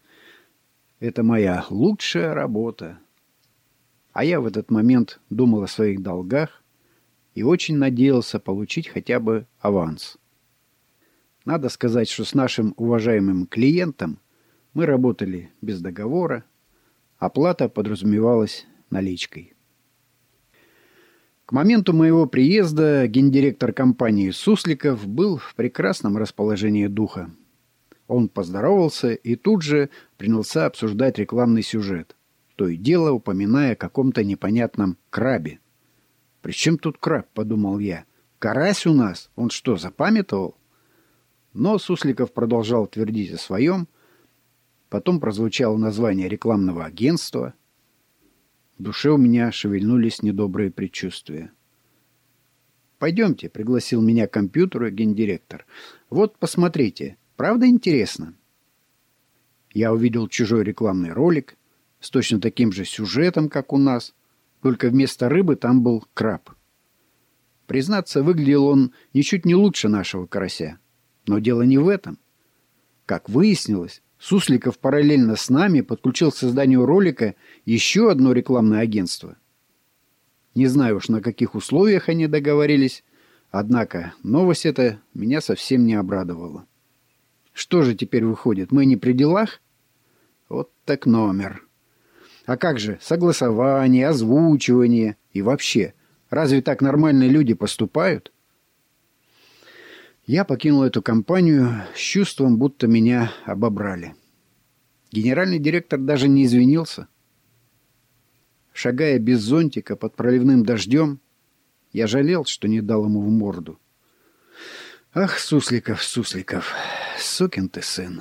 «Это моя лучшая работа». А я в этот момент думал о своих долгах и очень надеялся получить хотя бы аванс. Надо сказать, что с нашим уважаемым клиентом мы работали без договора, оплата подразумевалась наличкой. К моменту моего приезда гендиректор компании «Сусликов» был в прекрасном расположении духа. Он поздоровался и тут же принялся обсуждать рекламный сюжет, то и дело упоминая о каком-то непонятном крабе. «При чем тут краб?» – подумал я. «Карась у нас? Он что, запамятовал?» Но Сусликов продолжал твердить о своем. Потом прозвучало название рекламного агентства – в душе у меня шевельнулись недобрые предчувствия. «Пойдемте», — пригласил меня к компьютеру гендиректор. «Вот, посмотрите. Правда интересно?» Я увидел чужой рекламный ролик с точно таким же сюжетом, как у нас, только вместо рыбы там был краб. Признаться, выглядел он ничуть не лучше нашего карася. Но дело не в этом. Как выяснилось, Сусликов параллельно с нами подключил к созданию ролика еще одно рекламное агентство. Не знаю уж, на каких условиях они договорились, однако новость эта меня совсем не обрадовала. Что же теперь выходит, мы не при делах? Вот так номер. А как же согласование, озвучивание и вообще? Разве так нормальные люди поступают? Я покинул эту компанию с чувством, будто меня обобрали. Генеральный директор даже не извинился. Шагая без зонтика под проливным дождем, я жалел, что не дал ему в морду. Ах, Сусликов, Сусликов, сукин ты сын.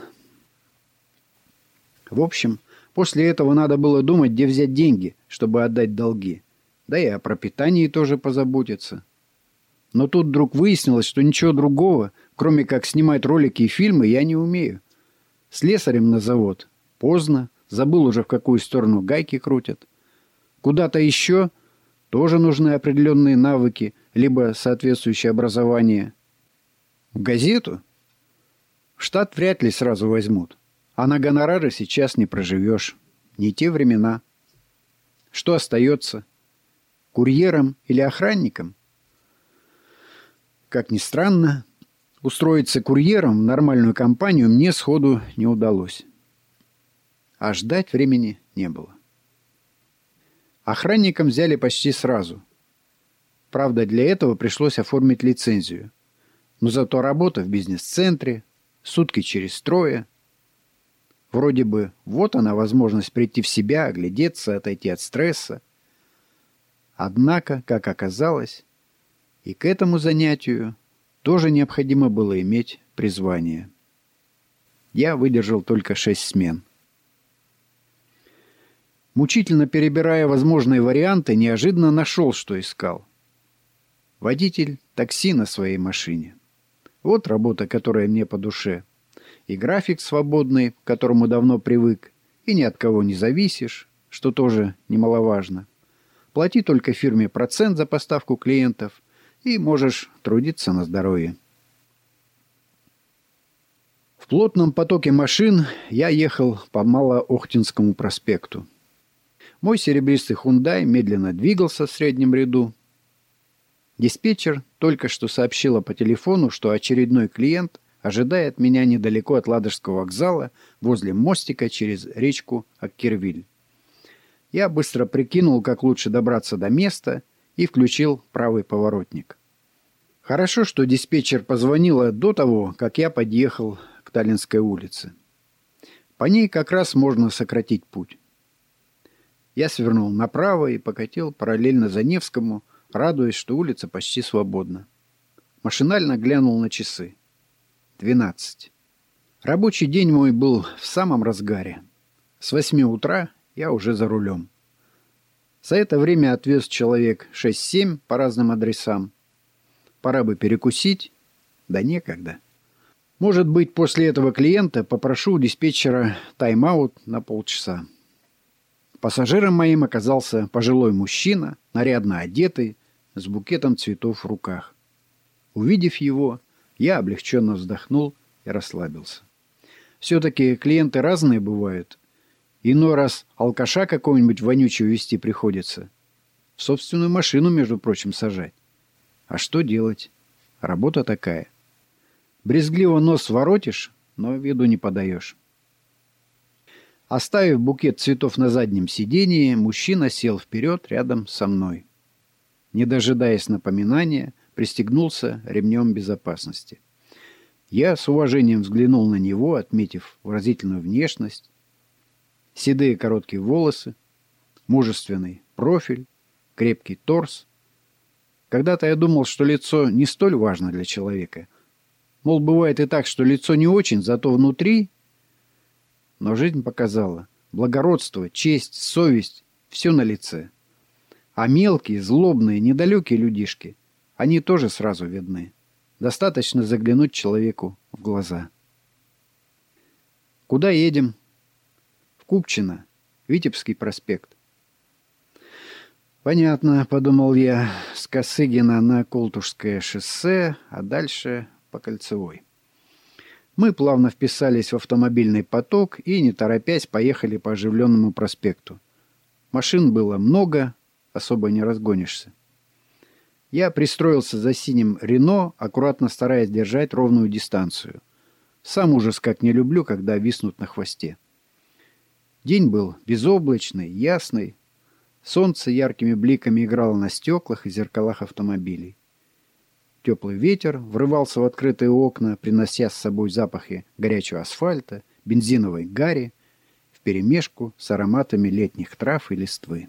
В общем, после этого надо было думать, где взять деньги, чтобы отдать долги. Да и о пропитании тоже позаботиться. Но тут вдруг выяснилось, что ничего другого, кроме как снимать ролики и фильмы, я не умею. Слесарем на завод. Поздно. Забыл уже, в какую сторону гайки крутят. Куда-то еще тоже нужны определенные навыки, либо соответствующее образование. В газету? В штат вряд ли сразу возьмут. А на гонорары сейчас не проживешь. Не те времена. Что остается? Курьером или охранником? Как ни странно, устроиться курьером в нормальную компанию мне сходу не удалось. А ждать времени не было. Охранником взяли почти сразу. Правда, для этого пришлось оформить лицензию. Но зато работа в бизнес-центре, сутки через трое. Вроде бы вот она возможность прийти в себя, оглядеться, отойти от стресса. Однако, как оказалось, и к этому занятию тоже необходимо было иметь призвание. Я выдержал только шесть смен – Мучительно перебирая возможные варианты, неожиданно нашел, что искал. Водитель такси на своей машине. Вот работа, которая мне по душе. И график свободный, к которому давно привык, и ни от кого не зависишь, что тоже немаловажно. Плати только фирме процент за поставку клиентов, и можешь трудиться на здоровье. В плотном потоке машин я ехал по Малоохтинскому проспекту. Мой серебристый хундай медленно двигался в среднем ряду. Диспетчер только что сообщила по телефону, что очередной клиент ожидает меня недалеко от Ладожского вокзала возле мостика через речку Аккервиль. Я быстро прикинул, как лучше добраться до места и включил правый поворотник. Хорошо, что диспетчер позвонила до того, как я подъехал к Таллинской улице. По ней как раз можно сократить путь. Я свернул направо и покатил параллельно за Невскому, радуясь, что улица почти свободна. Машинально глянул на часы. Двенадцать. Рабочий день мой был в самом разгаре. С восьми утра я уже за рулем. За это время отвез человек шесть-семь по разным адресам. Пора бы перекусить, да некогда. Может быть, после этого клиента попрошу у диспетчера тайм-аут на полчаса. Пассажиром моим оказался пожилой мужчина, нарядно одетый, с букетом цветов в руках. Увидев его, я облегченно вздохнул и расслабился. Все-таки клиенты разные бывают. Иной раз алкаша какого-нибудь вонючего вести приходится. В собственную машину, между прочим, сажать. А что делать? Работа такая. Брезгливо нос воротишь, но виду не подаешь. Оставив букет цветов на заднем сидении, мужчина сел вперед рядом со мной. Не дожидаясь напоминания, пристегнулся ремнем безопасности. Я с уважением взглянул на него, отметив выразительную внешность, седые короткие волосы, мужественный профиль, крепкий торс. Когда-то я думал, что лицо не столь важно для человека. Мол, бывает и так, что лицо не очень, зато внутри но жизнь показала. Благородство, честь, совесть — все на лице. А мелкие, злобные, недалекие людишки, они тоже сразу видны. Достаточно заглянуть человеку в глаза. Куда едем? В Купчино, Витебский проспект. Понятно, подумал я, с Косыгина на Колтушское шоссе, а дальше по Кольцевой. Мы плавно вписались в автомобильный поток и, не торопясь, поехали по оживленному проспекту. Машин было много, особо не разгонишься. Я пристроился за синим Рено, аккуратно стараясь держать ровную дистанцию. Сам ужас как не люблю, когда виснут на хвосте. День был безоблачный, ясный. Солнце яркими бликами играло на стеклах и зеркалах автомобилей. Теплый ветер врывался в открытые окна, принося с собой запахи горячего асфальта, бензиновой гари, вперемешку с ароматами летних трав и листвы.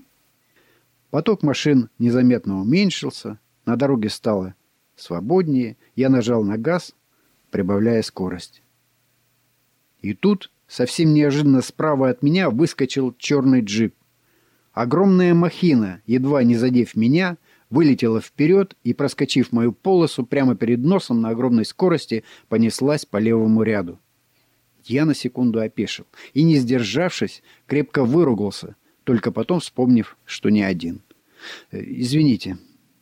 Поток машин незаметно уменьшился, на дороге стало свободнее, я нажал на газ, прибавляя скорость. И тут, совсем неожиданно справа от меня, выскочил черный джип. Огромная махина, едва не задев меня, вылетела вперед и, проскочив мою полосу прямо перед носом на огромной скорости, понеслась по левому ряду. Я на секунду опешил и, не сдержавшись, крепко выругался, только потом вспомнив, что не один. «Э, «Извините».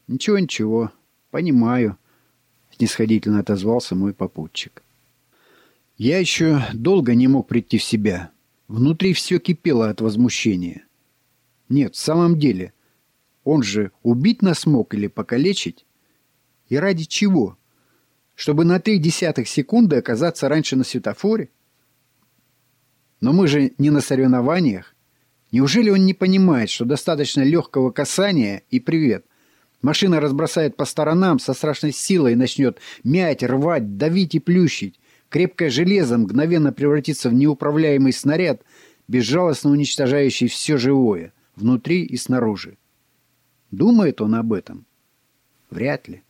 «Ничего-ничего. Понимаю», — снисходительно отозвался мой попутчик. Я еще долго не мог прийти в себя. Внутри все кипело от возмущения. Нет, в самом деле, он же убить нас мог или покалечить? И ради чего? Чтобы на три десятых секунды оказаться раньше на светофоре? Но мы же не на соревнованиях. Неужели он не понимает, что достаточно легкого касания и привет? Машина разбросает по сторонам со страшной силой и начнет мять, рвать, давить и плющить. Крепкое железо мгновенно превратится в неуправляемый снаряд, безжалостно уничтожающий все живое, внутри и снаружи. Думает он об этом? Вряд ли.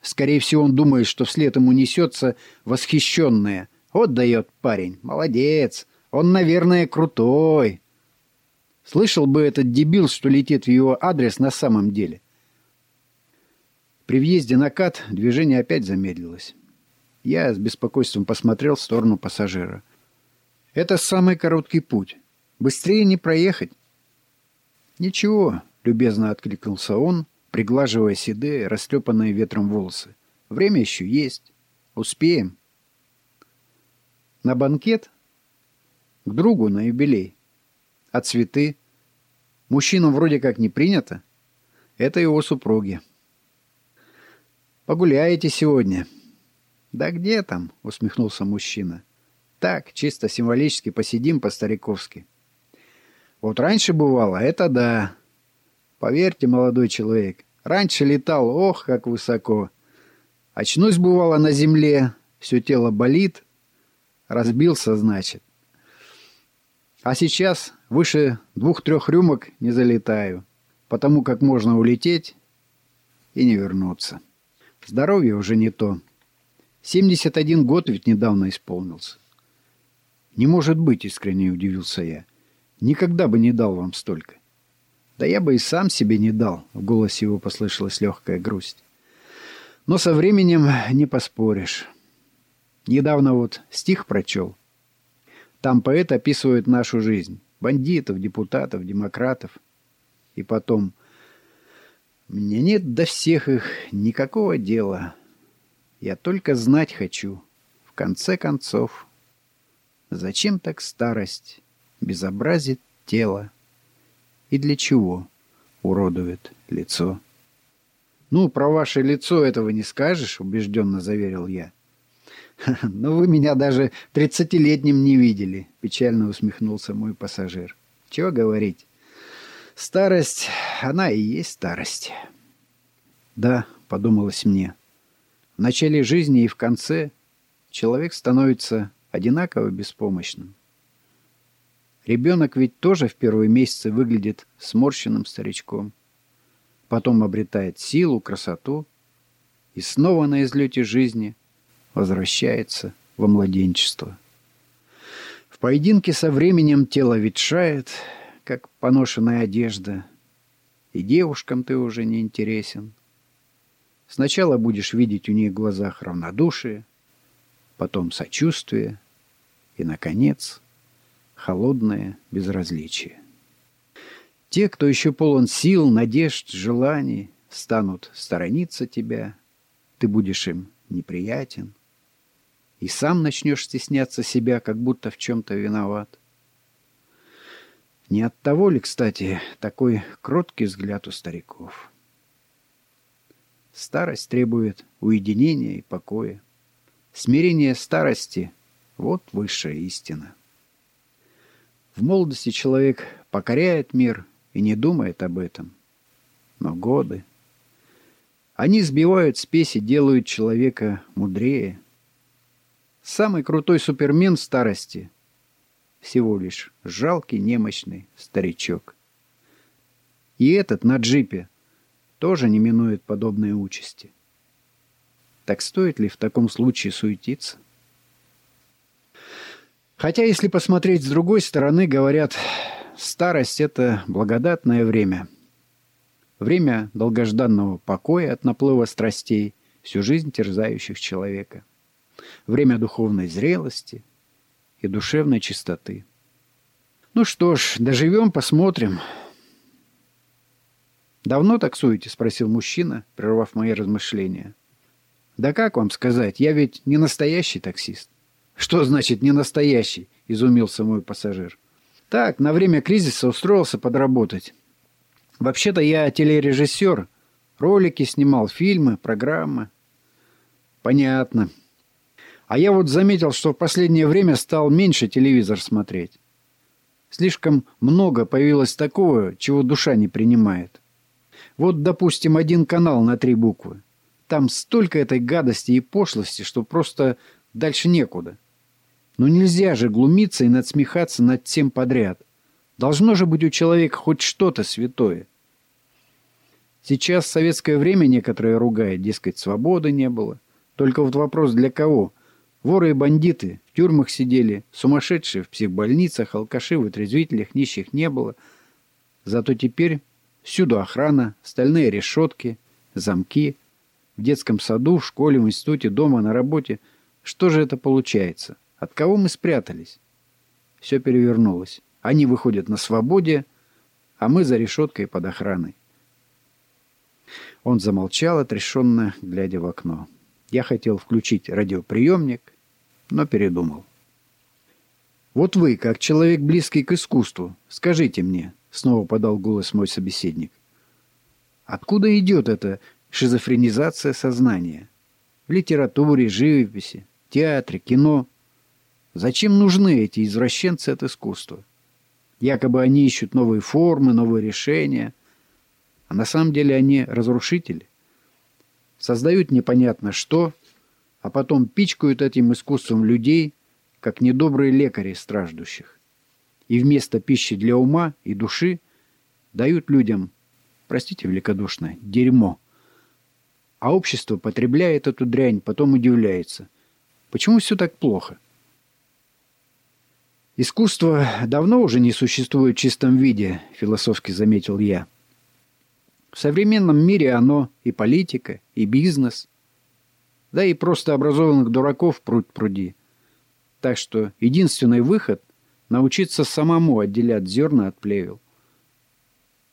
Скорее всего, он думает, что вслед ему несется восхищенное. Вот дает парень, молодец, он, наверное, крутой. Слышал бы этот дебил, что летит в его адрес на самом деле. При въезде на кат движение опять замедлилось. Я с беспокойством посмотрел в сторону пассажира. Это самый короткий путь. Быстрее не проехать. Ничего, любезно откликнулся он, приглаживая седые, растрепанные ветром волосы. Время еще есть. Успеем. На банкет? К другу на юбилей. А цветы? Мужчинам вроде как не принято. Это его супруги. Погуляете сегодня. «Да где там?» — усмехнулся мужчина. «Так, чисто символически посидим по-стариковски». «Вот раньше бывало, это да. Поверьте, молодой человек, раньше летал, ох, как высоко. Очнусь, бывало, на земле, все тело болит. Разбился, значит. А сейчас выше двух-трех рюмок не залетаю, потому как можно улететь и не вернуться. Здоровье уже не то». 71 год ведь недавно исполнился. Не может быть, искренне удивился я. Никогда бы не дал вам столько. Да я бы и сам себе не дал. В голосе его послышалась легкая грусть. Но со временем не поспоришь. Недавно вот стих прочел. Там поэт описывает нашу жизнь. Бандитов, депутатов, демократов. И потом... Мне нет до всех их никакого дела. Я только знать хочу, в конце концов, зачем так старость безобразит тело и для чего уродует лицо. «Ну, про ваше лицо этого не скажешь», — убежденно заверил я. «Но вы меня даже тридцатилетним не видели», — печально усмехнулся мой пассажир. «Чего говорить? Старость, она и есть старость». «Да», — подумалось мне, — в начале жизни и в конце человек становится одинаково беспомощным. Ребенок ведь тоже в первые месяцы выглядит сморщенным старичком. Потом обретает силу, красоту и снова на излете жизни возвращается во младенчество. В поединке со временем тело ветшает, как поношенная одежда, и девушкам ты уже не интересен. Сначала будешь видеть у них в глазах равнодушие, потом сочувствие и, наконец, холодное безразличие. Те, кто еще полон сил, надежд, желаний, станут сторониться тебя, ты будешь им неприятен, и сам начнешь стесняться себя, как будто в чем-то виноват. Не от того ли, кстати, такой кроткий взгляд у стариков?» Старость требует уединения и покоя. Смирение старости — вот высшая истина. В молодости человек покоряет мир и не думает об этом. Но годы... Они сбивают спесь и делают человека мудрее. Самый крутой супермен старости — всего лишь жалкий немощный старичок. И этот на джипе тоже не минует подобной участи. Так стоит ли в таком случае суетиться? Хотя, если посмотреть с другой стороны, говорят, старость — это благодатное время. Время долгожданного покоя от наплыва страстей, всю жизнь терзающих человека. Время духовной зрелости и душевной чистоты. Ну что ж, доживем, посмотрим. «Давно таксуете?» — спросил мужчина, прервав мои размышления. «Да как вам сказать, я ведь не настоящий таксист». «Что значит «не настоящий»?» — изумился мой пассажир. «Так, на время кризиса устроился подработать. Вообще-то я телережиссер. Ролики снимал, фильмы, программы». «Понятно. А я вот заметил, что в последнее время стал меньше телевизор смотреть. Слишком много появилось такого, чего душа не принимает. Вот, допустим, один канал на три буквы. Там столько этой гадости и пошлости, что просто дальше некуда. Но нельзя же глумиться и надсмехаться над всем подряд. Должно же быть у человека хоть что-то святое. Сейчас советское время некоторые ругают, дескать, свободы не было. Только вот вопрос для кого? Воры и бандиты в тюрьмах сидели, сумасшедшие в психбольницах, алкаши в отрезвителях, нищих не было. Зато теперь всюду охрана, стальные решетки, замки. В детском саду, в школе, в институте, дома, на работе. Что же это получается? От кого мы спрятались? Все перевернулось. Они выходят на свободе, а мы за решеткой под охраной. Он замолчал, отрешенно, глядя в окно. Я хотел включить радиоприемник, но передумал. «Вот вы, как человек, близкий к искусству, скажите мне», — снова подал голос мой собеседник, «откуда идет эта шизофренизация сознания? В литературе, живописи, театре, кино — Зачем нужны эти извращенцы от искусства? Якобы они ищут новые формы, новые решения. А на самом деле они разрушители. Создают непонятно что, а потом пичкают этим искусством людей, как недобрые лекари страждущих. И вместо пищи для ума и души дают людям, простите великодушно, дерьмо. А общество потребляет эту дрянь, потом удивляется. Почему все так плохо? «Искусство давно уже не существует в чистом виде», — философски заметил я. «В современном мире оно и политика, и бизнес, да и просто образованных дураков пруд пруди. Так что единственный выход — научиться самому отделять зерна от плевел.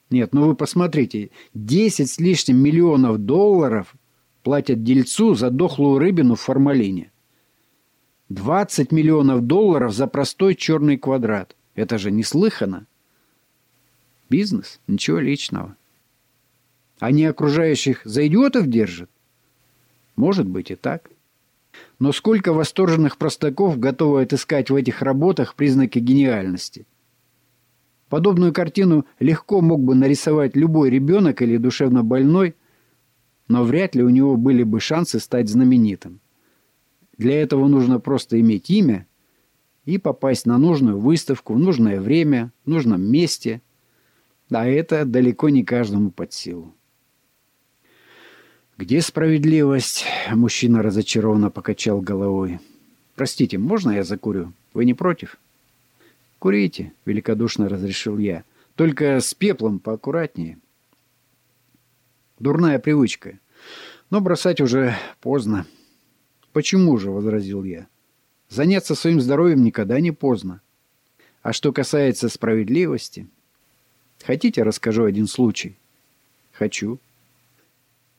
Нет, ну вы посмотрите, 10 с лишним миллионов долларов платят дельцу за дохлую рыбину в формалине. 20 миллионов долларов за простой черный квадрат. Это же неслыханно. Бизнес? Ничего личного. Они окружающих за идиотов держат? Может быть и так. Но сколько восторженных простаков готовы отыскать в этих работах признаки гениальности? Подобную картину легко мог бы нарисовать любой ребенок или душевно больной, но вряд ли у него были бы шансы стать знаменитым. Для этого нужно просто иметь имя и попасть на нужную выставку в нужное время, в нужном месте. А это далеко не каждому под силу. «Где справедливость?» — мужчина разочарованно покачал головой. «Простите, можно я закурю? Вы не против?» «Курите», — великодушно разрешил я. «Только с пеплом поаккуратнее». Дурная привычка. Но бросать уже поздно. «Почему же?» — возразил я. «Заняться своим здоровьем никогда не поздно. А что касается справедливости... Хотите, расскажу один случай?» «Хочу».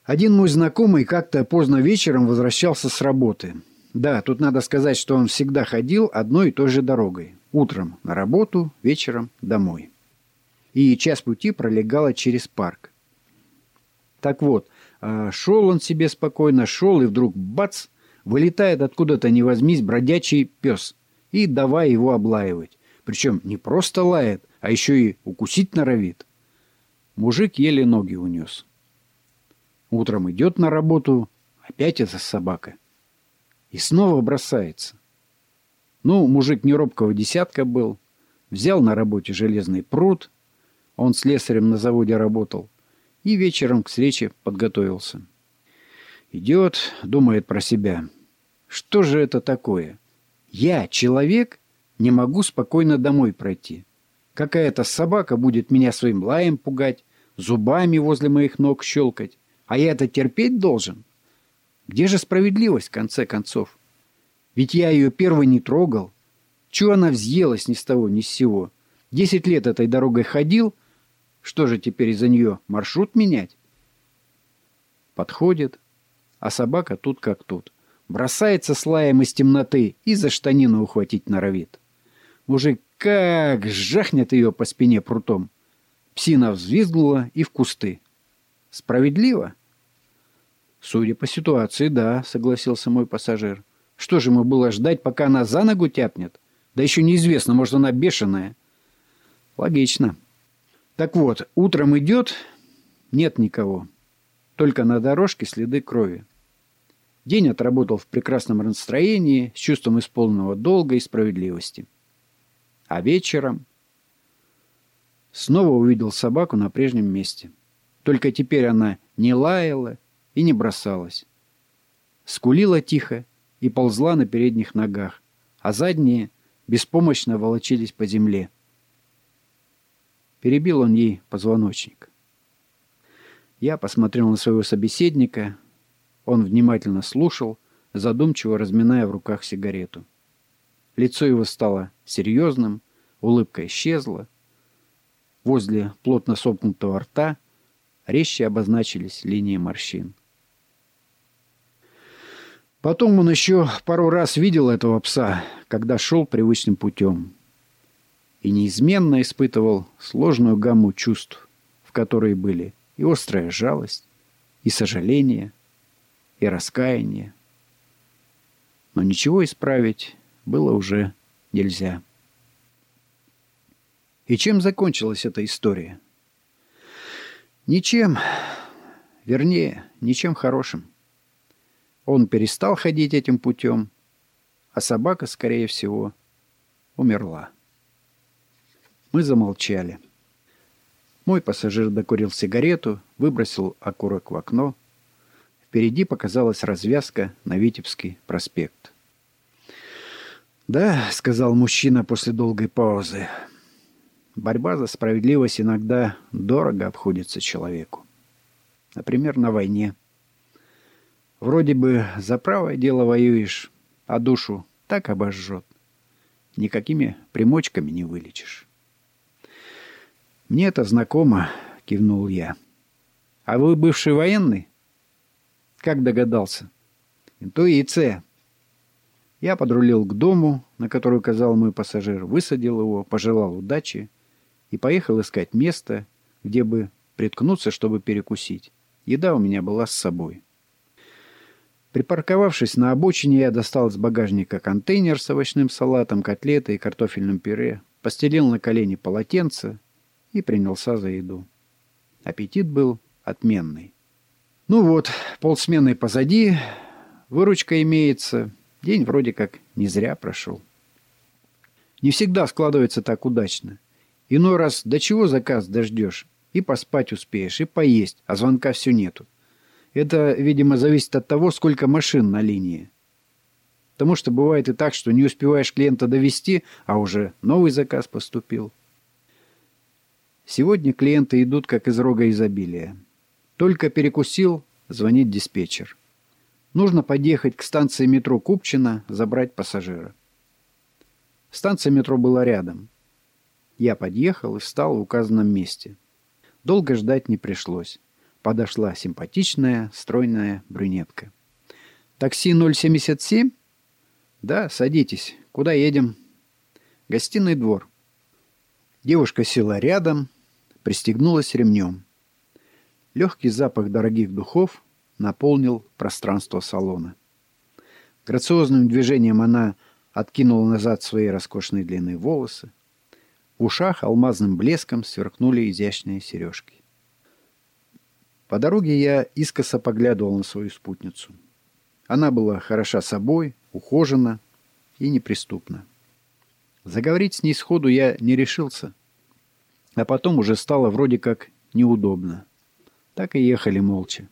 Один мой знакомый как-то поздно вечером возвращался с работы. Да, тут надо сказать, что он всегда ходил одной и той же дорогой. Утром на работу, вечером домой. И час пути пролегало через парк. Так вот, а, шел он себе спокойно, шел, и вдруг бац, Вылетает откуда-то не возьмись бродячий пес и давай его облаивать. Причем не просто лает, а еще и укусить норовит. Мужик еле ноги унес. Утром идет на работу, опять эта собака. И снова бросается. Ну, мужик не робкого десятка был. Взял на работе железный пруд. Он с лесарем на заводе работал. И вечером к встрече подготовился. Идет, думает про себя. Что же это такое? Я, человек, не могу спокойно домой пройти. Какая-то собака будет меня своим лаем пугать, зубами возле моих ног щелкать. А я это терпеть должен? Где же справедливость, в конце концов? Ведь я ее первой не трогал. Чего она взъелась ни с того, ни с сего? Десять лет этой дорогой ходил. Что же теперь из-за нее маршрут менять? Подходит, а собака тут как тут. Бросается с лаем из темноты и за штанину ухватить норовит. Мужик как жахнет ее по спине прутом. Псина взвизгнула и в кусты. Справедливо? Судя по ситуации, да, согласился мой пассажир. Что же ему было ждать, пока она за ногу тяпнет? Да еще неизвестно, может, она бешеная. Логично. Так вот, утром идет, нет никого. Только на дорожке следы крови. День отработал в прекрасном настроении, с чувством исполненного долга и справедливости. А вечером снова увидел собаку на прежнем месте. Только теперь она не лаяла и не бросалась. Скулила тихо и ползла на передних ногах, а задние беспомощно волочились по земле. Перебил он ей позвоночник. Я посмотрел на своего собеседника. Он внимательно слушал, задумчиво разминая в руках сигарету. Лицо его стало серьезным, улыбка исчезла. Возле плотно сомкнутого рта резче обозначились линии морщин. Потом он еще пару раз видел этого пса, когда шел привычным путем. И неизменно испытывал сложную гамму чувств, в которой были и острая жалость, и сожаление, и раскаяние. Но ничего исправить было уже нельзя. И чем закончилась эта история? Ничем, вернее, ничем хорошим. Он перестал ходить этим путем, а собака, скорее всего, умерла. Мы замолчали. Мой пассажир докурил сигарету, выбросил окурок в окно. Впереди показалась развязка на Витебский проспект. «Да», — сказал мужчина после долгой паузы, — «борьба за справедливость иногда дорого обходится человеку. Например, на войне». Вроде бы за правое дело воюешь, а душу так обожжет. Никакими примочками не вылечишь. «Мне это знакомо», — кивнул я. «А вы бывший военный?» «Как догадался?» «Интуиция». Я подрулил к дому, на который указал мой пассажир, высадил его, пожелал удачи и поехал искать место, где бы приткнуться, чтобы перекусить. Еда у меня была с собой. Припарковавшись на обочине, я достал из багажника контейнер с овощным салатом, котлетой и картофельным пюре, постелил на колени полотенце и принялся за еду. Аппетит был отменный. Ну вот, полсмены позади, выручка имеется, день вроде как не зря прошел. Не всегда складывается так удачно. Иной раз до чего заказ дождешь, и поспать успеешь, и поесть, а звонка все нету. Это, видимо, зависит от того, сколько машин на линии. Потому что бывает и так, что не успеваешь клиента довести, а уже новый заказ поступил. Сегодня клиенты идут как из рога изобилия. Только перекусил, звонит диспетчер. Нужно подъехать к станции метро Купчино, забрать пассажира. Станция метро была рядом. Я подъехал и встал в указанном месте. Долго ждать не пришлось подошла симпатичная, стройная брюнетка. «Такси 077?» «Да, садитесь. Куда едем?» «Гостиный двор». Девушка села рядом, пристегнулась ремнем. Легкий запах дорогих духов наполнил пространство салона. Грациозным движением она откинула назад свои роскошные длинные волосы, В ушах алмазным блеском сверкнули изящные сережки. По дороге я искоса поглядывал на свою спутницу. Она была хороша собой, ухожена и неприступна. Заговорить с ней сходу я не решился, а потом уже стало вроде как неудобно. Так и ехали молча.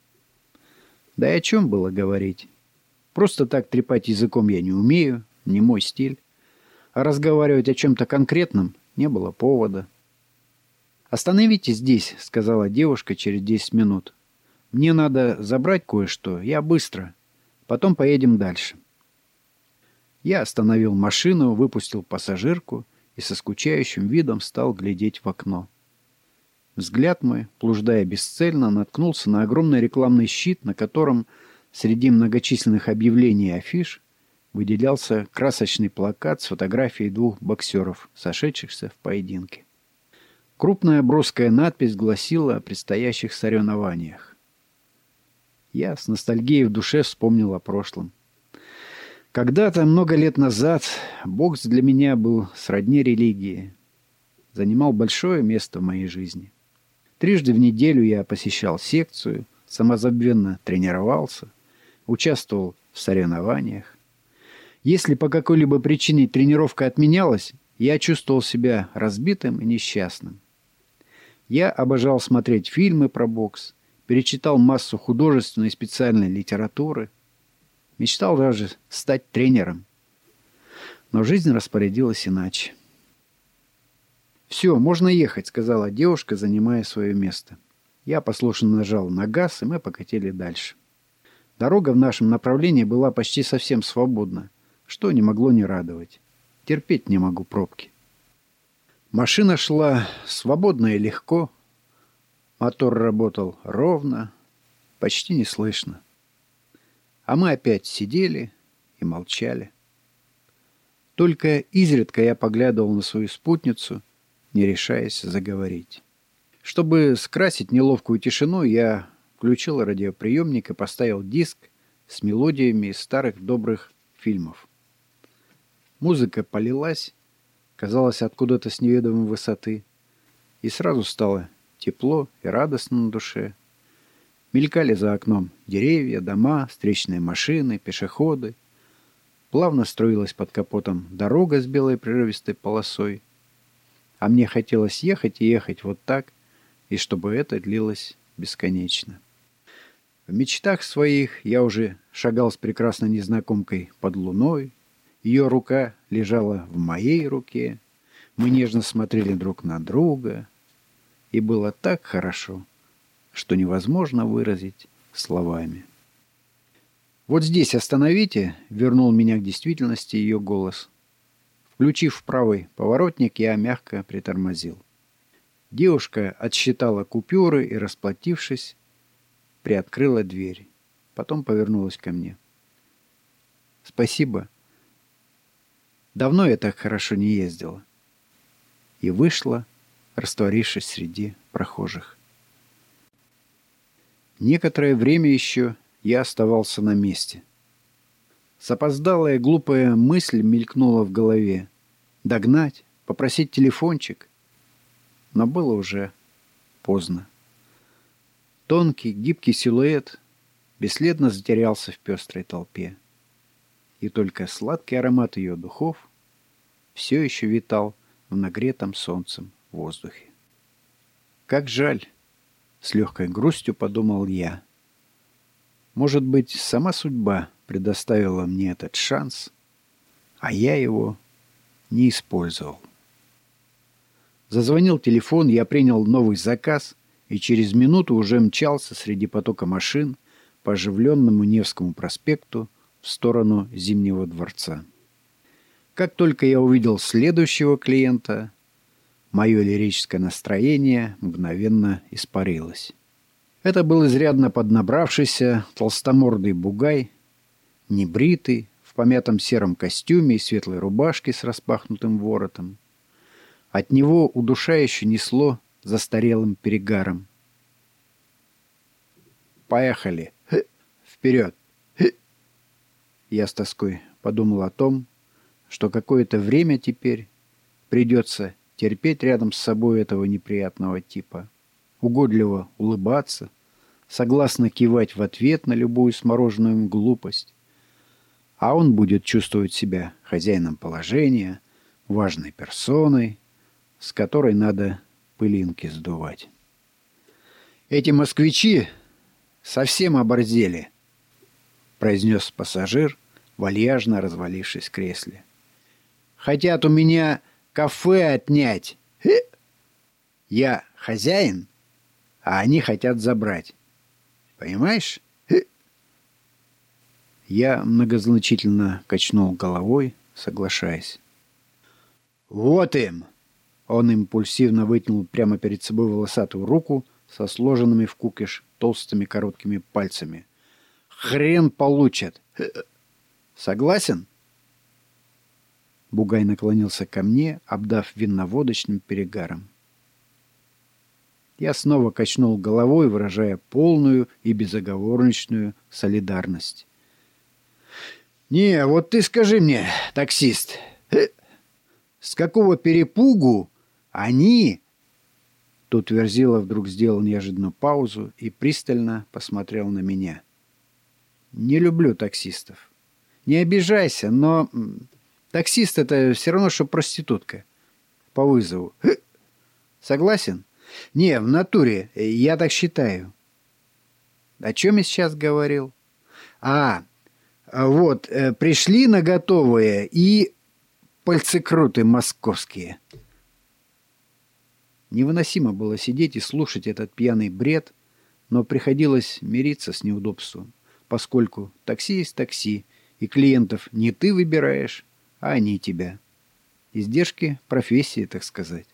Да и о чем было говорить? Просто так трепать языком я не умею, не мой стиль. А разговаривать о чем-то конкретном не было повода. «Остановитесь здесь», — сказала девушка через десять минут. «Мне надо забрать кое-что. Я быстро. Потом поедем дальше». Я остановил машину, выпустил пассажирку и со скучающим видом стал глядеть в окно. Взгляд мой, блуждая бесцельно, наткнулся на огромный рекламный щит, на котором среди многочисленных объявлений и афиш выделялся красочный плакат с фотографией двух боксеров, сошедшихся в поединке. Крупная броская надпись гласила о предстоящих соревнованиях. Я с ностальгией в душе вспомнил о прошлом. Когда-то, много лет назад, бокс для меня был сродни религии. Занимал большое место в моей жизни. Трижды в неделю я посещал секцию, самозабвенно тренировался, участвовал в соревнованиях. Если по какой-либо причине тренировка отменялась, я чувствовал себя разбитым и несчастным. Я обожал смотреть фильмы про бокс, перечитал массу художественной и специальной литературы, мечтал даже стать тренером. Но жизнь распорядилась иначе. «Все, можно ехать», — сказала девушка, занимая свое место. Я послушно нажал на газ, и мы покатили дальше. Дорога в нашем направлении была почти совсем свободна, что не могло не радовать. Терпеть не могу пробки. Машина шла свободно и легко. Мотор работал ровно, почти не слышно. А мы опять сидели и молчали. Только изредка я поглядывал на свою спутницу — не решаясь заговорить. Чтобы скрасить неловкую тишину, я включил радиоприемник и поставил диск с мелодиями из старых добрых фильмов. Музыка полилась, казалось, откуда-то с неведомой высоты, и сразу стало тепло и радостно на душе. Мелькали за окном деревья, дома, встречные машины, пешеходы. Плавно строилась под капотом дорога с белой прерывистой полосой — а мне хотелось ехать и ехать вот так, и чтобы это длилось бесконечно. В мечтах своих я уже шагал с прекрасной незнакомкой под луной. Ее рука лежала в моей руке. Мы нежно смотрели друг на друга. И было так хорошо, что невозможно выразить словами. «Вот здесь остановите», — вернул меня к действительности ее голос. Включив правый поворотник, я мягко притормозил. Девушка отсчитала купюры и, расплатившись, приоткрыла дверь. Потом повернулась ко мне. «Спасибо. Давно я так хорошо не ездила». И вышла, растворившись среди прохожих. Некоторое время еще я оставался на месте. Запоздалая глупая мысль мелькнула в голове. Догнать, попросить телефончик. Но было уже поздно. Тонкий, гибкий силуэт бесследно затерялся в пестрой толпе. И только сладкий аромат ее духов все еще витал в нагретом солнцем воздухе. Как жаль, с легкой грустью подумал я. Может быть, сама судьба предоставила мне этот шанс, а я его не использовал. Зазвонил телефон, я принял новый заказ и через минуту уже мчался среди потока машин по оживленному Невскому проспекту в сторону Зимнего дворца. Как только я увидел следующего клиента, мое лирическое настроение мгновенно испарилось. Это был изрядно поднабравшийся толстомордый бугай, небритый, в помятом сером костюме и светлой рубашке с распахнутым воротом. От него удушающе несло застарелым перегаром. «Поехали! Вперед!» Я с тоской подумал о том, что какое-то время теперь придется терпеть рядом с собой этого неприятного типа, угодливо улыбаться, согласно кивать в ответ на любую смороженную глупость. А он будет чувствовать себя хозяином положения, важной персоной, с которой надо пылинки сдувать. Эти москвичи совсем оборзели, произнес пассажир, вальяжно развалившись в кресле. Хотят у меня кафе отнять. Я хозяин, а они хотят забрать. Понимаешь? Я многозначительно качнул головой, соглашаясь. «Вот им!» Он импульсивно вытянул прямо перед собой волосатую руку со сложенными в кукиш толстыми короткими пальцами. «Хрен получат!» «Согласен?» Бугай наклонился ко мне, обдав винноводочным перегаром. Я снова качнул головой, выражая полную и безоговорочную солидарность. «Не, вот ты скажи мне, таксист, с какого перепугу они...» Тут Верзила вдруг сделал неожиданную паузу и пристально посмотрел на меня. «Не люблю таксистов. Не обижайся, но таксист — это все равно, что проститутка. По вызову. Согласен?» Не, в натуре, я так считаю. О чем я сейчас говорил? А, вот, э, пришли на готовые и пальцекруты московские. Невыносимо было сидеть и слушать этот пьяный бред, но приходилось мириться с неудобством, поскольку такси есть такси, и клиентов не ты выбираешь, а они тебя. Издержки профессии, так сказать.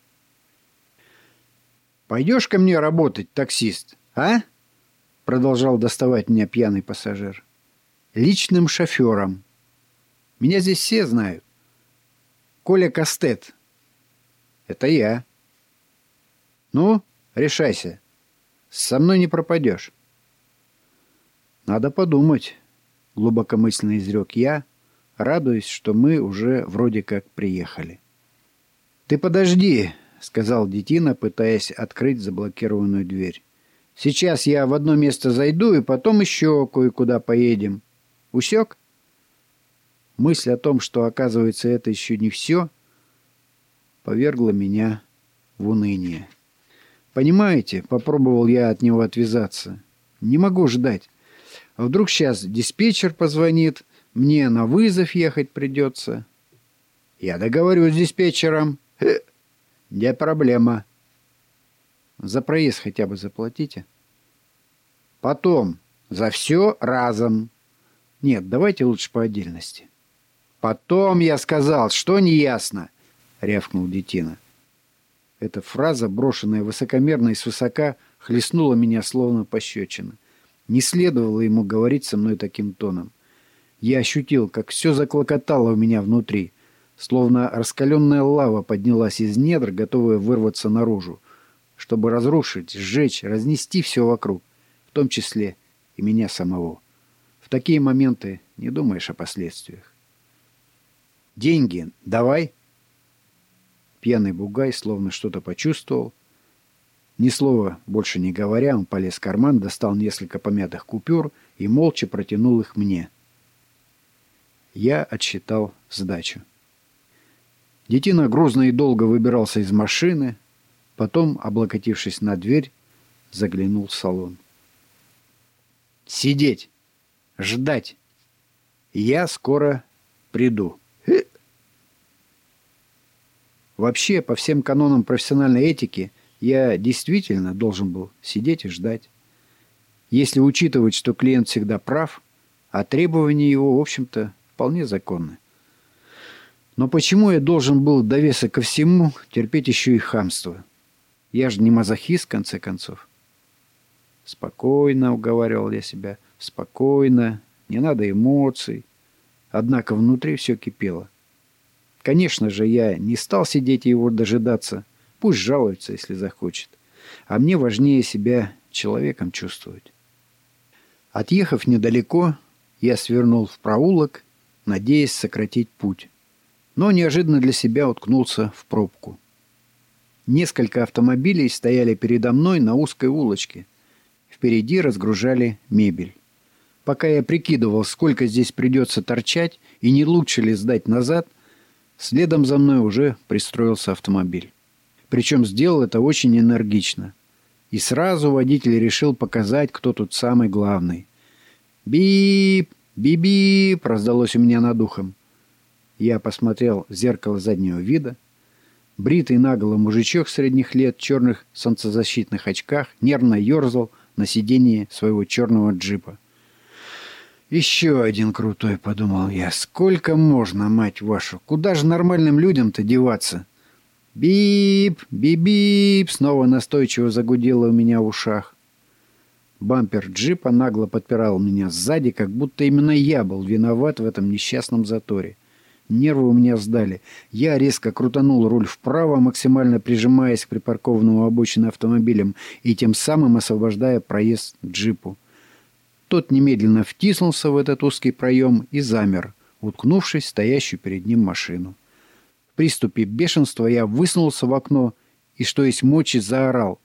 «Пойдешь ко мне работать, таксист, а?» Продолжал доставать меня пьяный пассажир. «Личным шофером. Меня здесь все знают. Коля Кастет. Это я. Ну, решайся. Со мной не пропадешь». «Надо подумать», — глубокомысленно изрек я, радуясь, что мы уже вроде как приехали. «Ты подожди!» — сказал Детина, пытаясь открыть заблокированную дверь. «Сейчас я в одно место зайду, и потом еще кое-куда поедем. Усек?» Мысль о том, что, оказывается, это еще не все, повергла меня в уныние. «Понимаете?» — попробовал я от него отвязаться. «Не могу ждать. А вдруг сейчас диспетчер позвонит, мне на вызов ехать придется?» «Я договорюсь с диспетчером». Где проблема? За проезд хотя бы заплатите. Потом. За все разом. Нет, давайте лучше по отдельности. Потом я сказал, что неясно, рявкнул Детина. Эта фраза, брошенная высокомерно и свысока, хлестнула меня словно пощечина. Не следовало ему говорить со мной таким тоном. Я ощутил, как все заклокотало у меня внутри. Словно раскаленная лава поднялась из недр, готовая вырваться наружу, чтобы разрушить, сжечь, разнести все вокруг, в том числе и меня самого. В такие моменты не думаешь о последствиях. «Деньги давай!» Пьяный бугай словно что-то почувствовал. Ни слова больше не говоря, он полез в карман, достал несколько помятых купюр и молча протянул их мне. Я отсчитал сдачу. Детина грузно и долго выбирался из машины, потом, облокотившись на дверь, заглянул в салон. «Сидеть! Ждать! Я скоро приду!» Вообще, по всем канонам профессиональной этики, я действительно должен был сидеть и ждать. Если учитывать, что клиент всегда прав, а требования его, в общем-то, вполне законны. Но почему я должен был довеса ко всему терпеть еще и хамство? Я же не мазохист, в конце концов. Спокойно, уговаривал я себя, спокойно, не надо эмоций. Однако внутри все кипело. Конечно же, я не стал сидеть и его дожидаться. Пусть жалуется, если захочет. А мне важнее себя человеком чувствовать. Отъехав недалеко, я свернул в проулок, надеясь сократить путь но неожиданно для себя уткнулся в пробку. Несколько автомобилей стояли передо мной на узкой улочке. Впереди разгружали мебель. Пока я прикидывал, сколько здесь придется торчать и не лучше ли сдать назад, следом за мной уже пристроился автомобиль. Причем сделал это очень энергично. И сразу водитель решил показать, кто тут самый главный. «Бип! Бип!» раздалось у меня над ухом. Я посмотрел в зеркало заднего вида. Бритый наголо мужичок средних лет в черных солнцезащитных очках нервно ерзал на сиденье своего черного джипа. «Еще один крутой», — подумал я. «Сколько можно, мать вашу? Куда же нормальным людям-то деваться?» «Бип! Бип-бип!» снова настойчиво загудело у меня в ушах. Бампер джипа нагло подпирал меня сзади, как будто именно я был виноват в этом несчастном заторе. Нервы у меня сдали. Я резко крутанул руль вправо, максимально прижимаясь к припаркованному обочине автомобилем и тем самым освобождая проезд джипу. Тот немедленно втиснулся в этот узкий проем и замер, уткнувшись в стоящую перед ним машину приступе бешенства я высунулся в окно и, что есть мочи, заорал.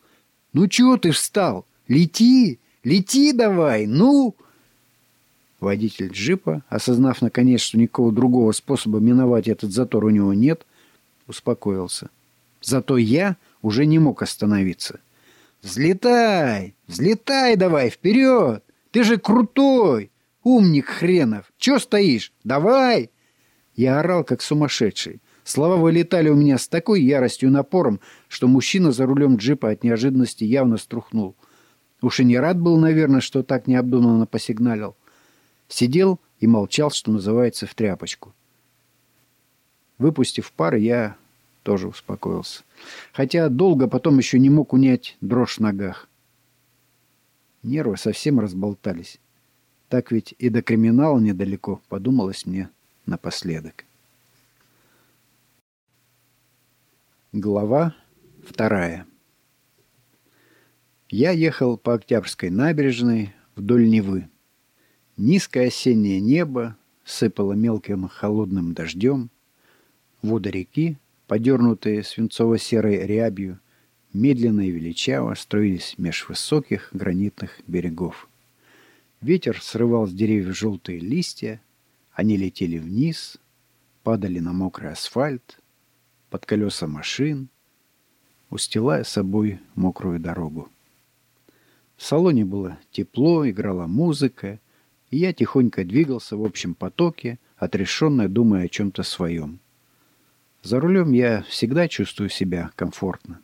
«Ну чего ты встал? Лети! Лети давай! Ну!» Водитель джипа, осознав наконец, что никакого другого способа миновать этот затор у него нет, успокоился. Зато я уже не мог остановиться. «Взлетай! Взлетай давай! Вперед! Ты же крутой! Умник хренов! Чего стоишь? Давай!» Я орал, как сумасшедший. Слова вылетали у меня с такой яростью и напором, что мужчина за рулем джипа от неожиданности явно струхнул. Уж и не рад был, наверное, что так необдуманно посигналил. Сидел и молчал, что называется, в тряпочку. Выпустив пар, я тоже успокоился. Хотя долго потом еще не мог унять дрожь в ногах. Нервы совсем разболтались. Так ведь и до криминала недалеко, подумалось мне напоследок. Глава вторая. Я ехал по Октябрьской набережной вдоль Невы. Низкое осеннее небо сыпало мелким холодным дождем. Воды реки, подернутые свинцово-серой рябью, медленно и величаво строились меж высоких гранитных берегов. Ветер срывал с деревьев желтые листья, они летели вниз, падали на мокрый асфальт — под колеса машин, устилая собой мокрую дорогу. В салоне было тепло, играла музыка, и я тихонько двигался в общем потоке, отрешенно думая о чем-то своем. За рулем я всегда чувствую себя комфортно.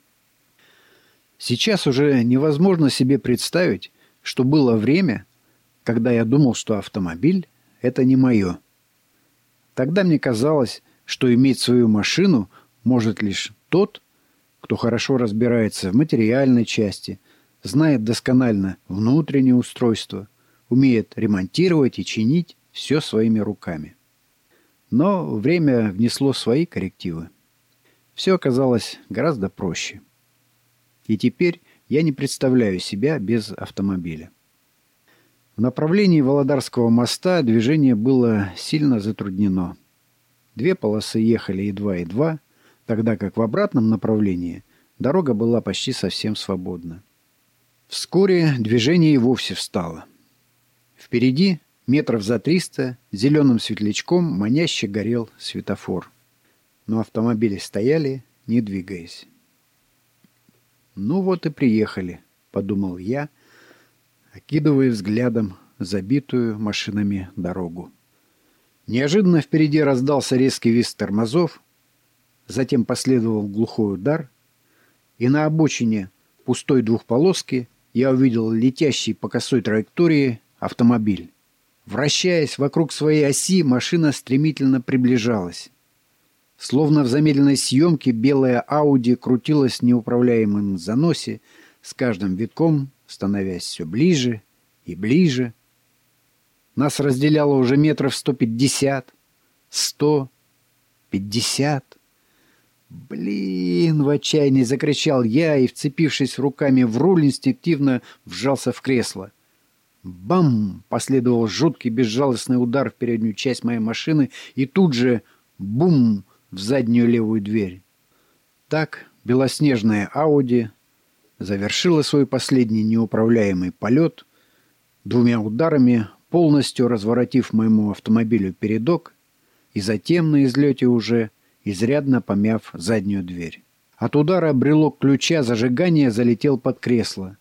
Сейчас уже невозможно себе представить, что было время, когда я думал, что автомобиль — это не мое. Тогда мне казалось, что иметь свою машину может лишь тот, кто хорошо разбирается в материальной части, знает досконально внутреннее устройство, умеет ремонтировать и чинить все своими руками. Но время внесло свои коррективы. Все оказалось гораздо проще. И теперь я не представляю себя без автомобиля. В направлении Володарского моста движение было сильно затруднено. Две полосы ехали едва-едва, тогда как в обратном направлении дорога была почти совсем свободна. Вскоре движение и вовсе встало. Впереди, метров за триста, зеленым светлячком маняще горел светофор. Но автомобили стояли, не двигаясь. «Ну вот и приехали», — подумал я, окидывая взглядом забитую машинами дорогу. Неожиданно впереди раздался резкий визг тормозов, Затем последовал глухой удар, и на обочине пустой двухполоски я увидел летящий по косой траектории автомобиль. Вращаясь вокруг своей оси, машина стремительно приближалась. Словно в замедленной съемке белая Ауди крутилась в неуправляемом заносе, с каждым витком становясь все ближе и ближе. Нас разделяло уже метров сто пятьдесят, сто, пятьдесят. «Блин!» — в отчаянии закричал я и, вцепившись руками в руль, инстинктивно вжался в кресло. Бам! Последовал жуткий безжалостный удар в переднюю часть моей машины и тут же бум! в заднюю левую дверь. Так белоснежная Ауди завершила свой последний неуправляемый полет двумя ударами, полностью разворотив моему автомобилю передок и затем на излете уже изрядно помяв заднюю дверь. От удара брелок ключа зажигания залетел под кресло,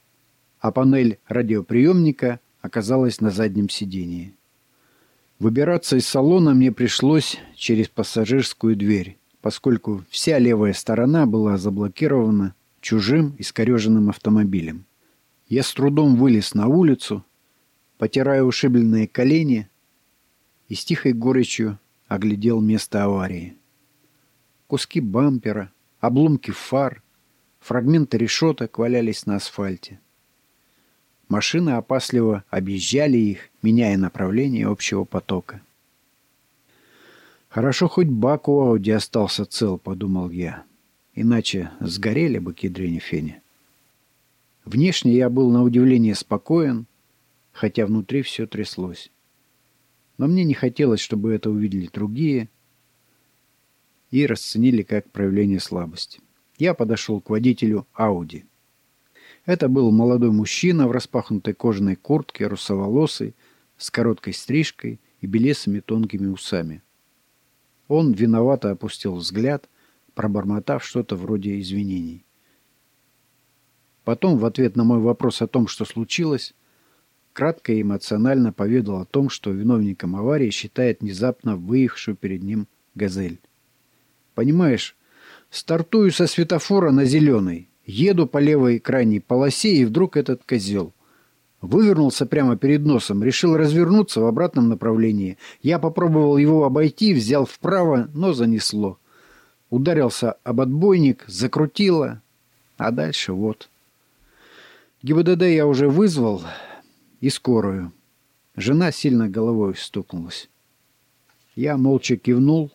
а панель радиоприемника оказалась на заднем сидении. Выбираться из салона мне пришлось через пассажирскую дверь, поскольку вся левая сторона была заблокирована чужим искореженным автомобилем. Я с трудом вылез на улицу, потирая ушибленные колени и с тихой горечью оглядел место аварии. Куски бампера, обломки фар, фрагменты решеток валялись на асфальте. Машины опасливо объезжали их, меняя направление общего потока. «Хорошо, хоть бак у Ауди остался цел», — подумал я. «Иначе сгорели бы кедрени фени». Внешне я был на удивление спокоен, хотя внутри все тряслось. Но мне не хотелось, чтобы это увидели другие и расценили как проявление слабости. Я подошел к водителю Ауди. Это был молодой мужчина в распахнутой кожаной куртке, русоволосый, с короткой стрижкой и белесыми тонкими усами. Он виновато опустил взгляд, пробормотав что-то вроде извинений. Потом, в ответ на мой вопрос о том, что случилось, кратко и эмоционально поведал о том, что виновником аварии считает внезапно выехавшую перед ним «Газель». «Понимаешь, стартую со светофора на зеленый, Еду по левой крайней полосе, и вдруг этот козел. Вывернулся прямо перед носом, решил развернуться в обратном направлении. Я попробовал его обойти, взял вправо, но занесло. Ударился об отбойник, закрутило, а дальше вот. ГИБДД я уже вызвал и скорую. Жена сильно головой стукнулась. Я молча кивнул,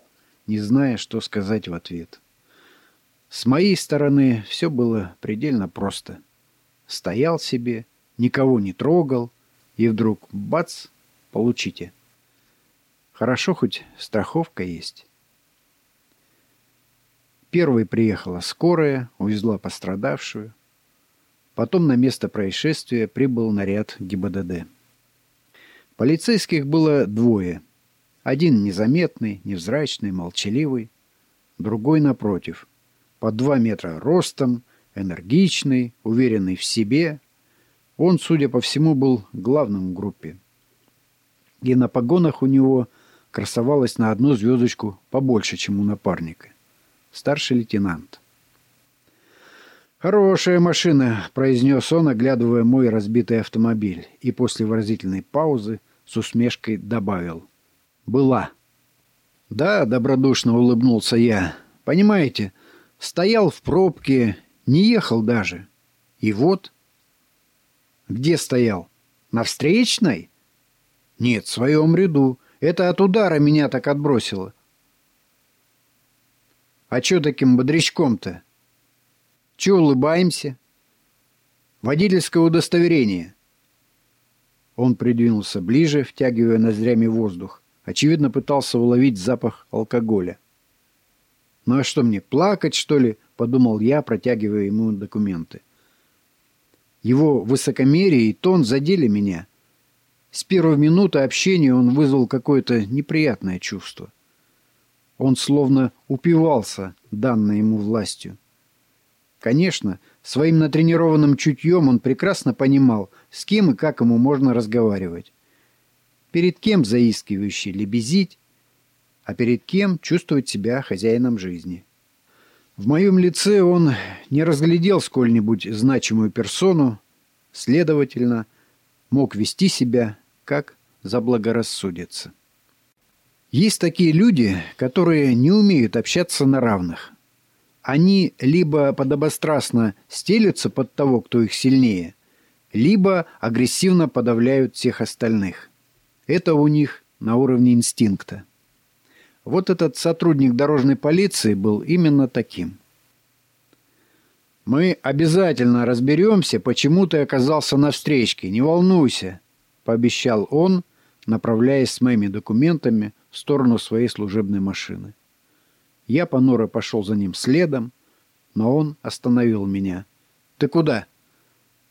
не зная, что сказать в ответ. С моей стороны все было предельно просто. Стоял себе, никого не трогал, и вдруг бац, получите. Хорошо хоть страховка есть. Первой приехала скорая, увезла пострадавшую. Потом на место происшествия прибыл наряд ГИБДД. Полицейских было двое. Один незаметный, невзрачный, молчаливый. Другой, напротив, по два метра ростом, энергичный, уверенный в себе. Он, судя по всему, был главным в группе. И на погонах у него красовалась на одну звездочку побольше, чем у напарника. Старший лейтенант. «Хорошая машина», — произнес он, оглядывая мой разбитый автомобиль, и после выразительной паузы с усмешкой добавил. «Была». «Да», — добродушно улыбнулся я. «Понимаете, Стоял в пробке, не ехал даже. И вот... Где стоял? На встречной? Нет, в своем ряду. Это от удара меня так отбросило. А чё таким бодрячком-то? Чё улыбаемся? Водительское удостоверение. Он придвинулся ближе, втягивая ноздрями воздух. Очевидно, пытался уловить запах алкоголя. «Ну а что мне, плакать, что ли?» – подумал я, протягивая ему документы. Его высокомерие и тон задели меня. С первой минуты общения он вызвал какое-то неприятное чувство. Он словно упивался данной ему властью. Конечно, своим натренированным чутьем он прекрасно понимал, с кем и как ему можно разговаривать. Перед кем заискивающий лебезить, а перед кем чувствовать себя хозяином жизни. В моем лице он не разглядел сколь-нибудь значимую персону, следовательно, мог вести себя, как заблагорассудится. Есть такие люди, которые не умеют общаться на равных. Они либо подобострастно стелются под того, кто их сильнее, либо агрессивно подавляют всех остальных. Это у них на уровне инстинкта. Вот этот сотрудник дорожной полиции был именно таким. «Мы обязательно разберемся, почему ты оказался на встречке. Не волнуйся», — пообещал он, направляясь с моими документами в сторону своей служебной машины. Я понуро пошел за ним следом, Но он остановил меня. «Ты куда?»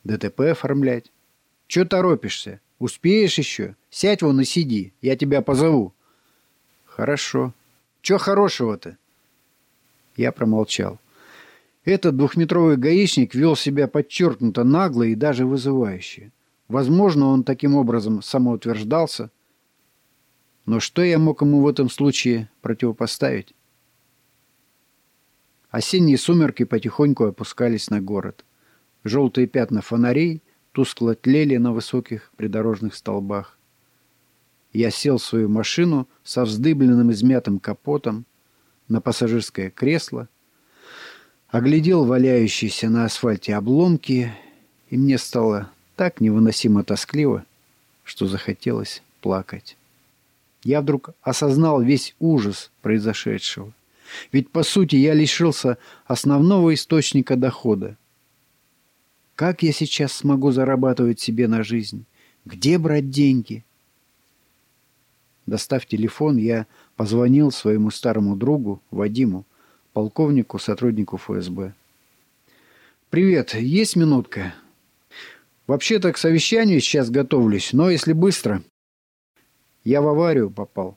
«ДТП оформлять». «Чё торопишься? Успеешь еще? Сядь вон и сиди, я тебя позову». «Хорошо». «Чё хорошего-то?» Я промолчал. Этот двухметровый гаишник вел себя подчеркнуто нагло и даже вызывающе. Возможно, он таким образом самоутверждался. Но что я мог ему в этом случае противопоставить? Осенние сумерки потихоньку опускались на город. Желтые пятна фонарей тускло тлели на высоких придорожных столбах. Я сел в свою машину со вздыбленным измятым капотом на пассажирское кресло, оглядел валяющиеся на асфальте обломки, и мне стало так невыносимо тоскливо, что захотелось плакать. Я вдруг осознал весь ужас произошедшего. Ведь, по сути, я лишился основного источника дохода. Как я сейчас смогу зарабатывать себе на жизнь? Где брать деньги? Достав телефон, я позвонил своему старому другу Вадиму, полковнику, сотруднику ФСБ. «Привет, есть минутка?» «Вообще-то к совещанию сейчас готовлюсь, но если быстро...» «Я в аварию попал».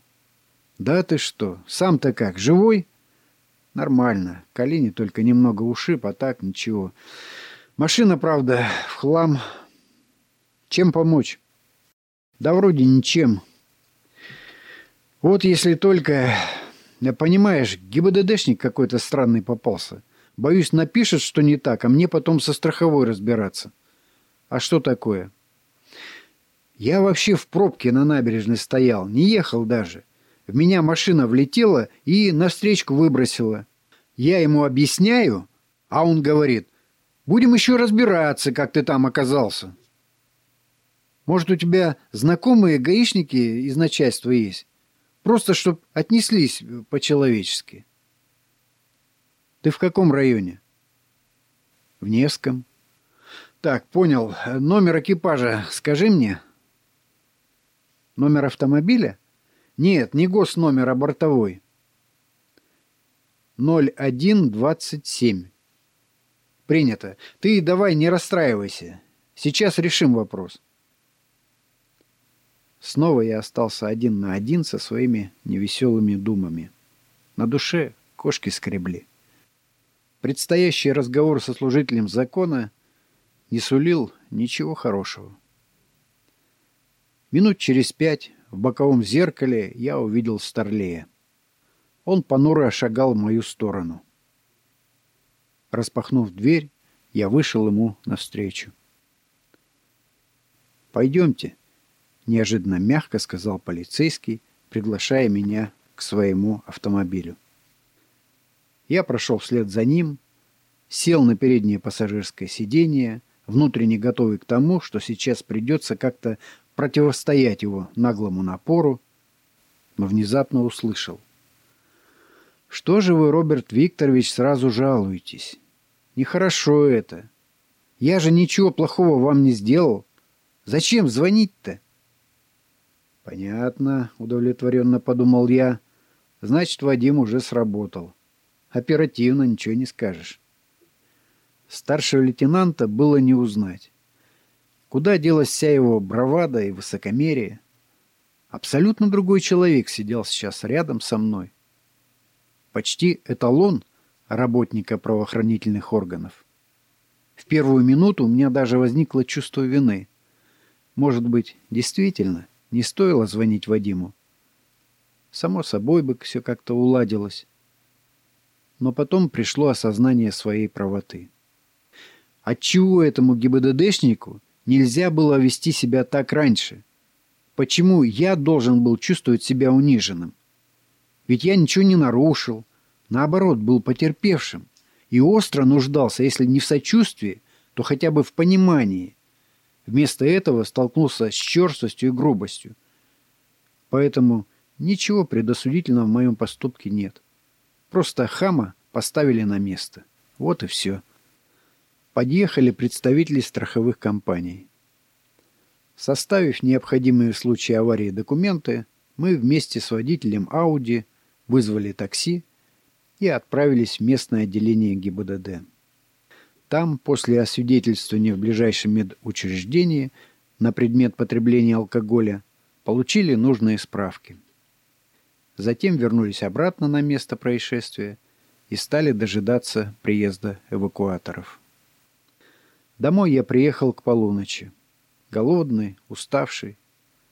«Да ты что, сам-то как, живой?» Нормально. Колени только немного ушиб, а так ничего. Машина, правда, в хлам. Чем помочь? Да вроде ничем. Вот если только... Понимаешь, ГИБДДшник какой-то странный попался. Боюсь, напишет, что не так, а мне потом со страховой разбираться. А что такое? Я вообще в пробке на набережной стоял, не ехал даже. В меня машина влетела и навстречку выбросила. Я ему объясняю, а он говорит, будем еще разбираться, как ты там оказался. Может, у тебя знакомые гаишники из начальства есть? Просто, чтоб отнеслись по-человечески. Ты в каком районе? В Невском. Так, понял. Номер экипажа скажи мне. Номер автомобиля? Нет, не госномер, а бортовой. 0127. Принято. Ты давай не расстраивайся. Сейчас решим вопрос. Снова я остался один на один со своими невеселыми думами. На душе кошки скребли. Предстоящий разговор со служителем закона не сулил ничего хорошего. Минут через пять в боковом зеркале я увидел Старлея. Он понуро шагал в мою сторону. Распахнув дверь, я вышел ему навстречу. «Пойдемте», — неожиданно мягко сказал полицейский, приглашая меня к своему автомобилю. Я прошел вслед за ним, сел на переднее пассажирское сиденье, внутренне готовый к тому, что сейчас придется как-то противостоять его наглому напору, но внезапно услышал. «Что же вы, Роберт Викторович, сразу жалуетесь? Нехорошо это. Я же ничего плохого вам не сделал. Зачем звонить-то?» «Понятно», — удовлетворенно подумал я. «Значит, Вадим уже сработал. Оперативно, ничего не скажешь». Старшего лейтенанта было не узнать. Куда делась вся его бравада и высокомерие? Абсолютно другой человек сидел сейчас рядом со мной. Почти эталон работника правоохранительных органов. В первую минуту у меня даже возникло чувство вины. Может быть, действительно, не стоило звонить Вадиму. Само собой бы все как-то уладилось. Но потом пришло осознание своей правоты. Отчего этому ГИБДДшнику Нельзя было вести себя так раньше. Почему я должен был чувствовать себя униженным? Ведь я ничего не нарушил, наоборот, был потерпевшим и остро нуждался, если не в сочувствии, то хотя бы в понимании. Вместо этого столкнулся с черствостью и грубостью. Поэтому ничего предосудительного в моем поступке нет. Просто хама поставили на место. Вот и все подъехали представители страховых компаний. Составив необходимые в случае аварии документы, мы вместе с водителем Ауди вызвали такси и отправились в местное отделение ГИБДД. Там, после освидетельствования в ближайшем медучреждении на предмет потребления алкоголя, получили нужные справки. Затем вернулись обратно на место происшествия и стали дожидаться приезда эвакуаторов. Домой я приехал к полуночи. Голодный, уставший,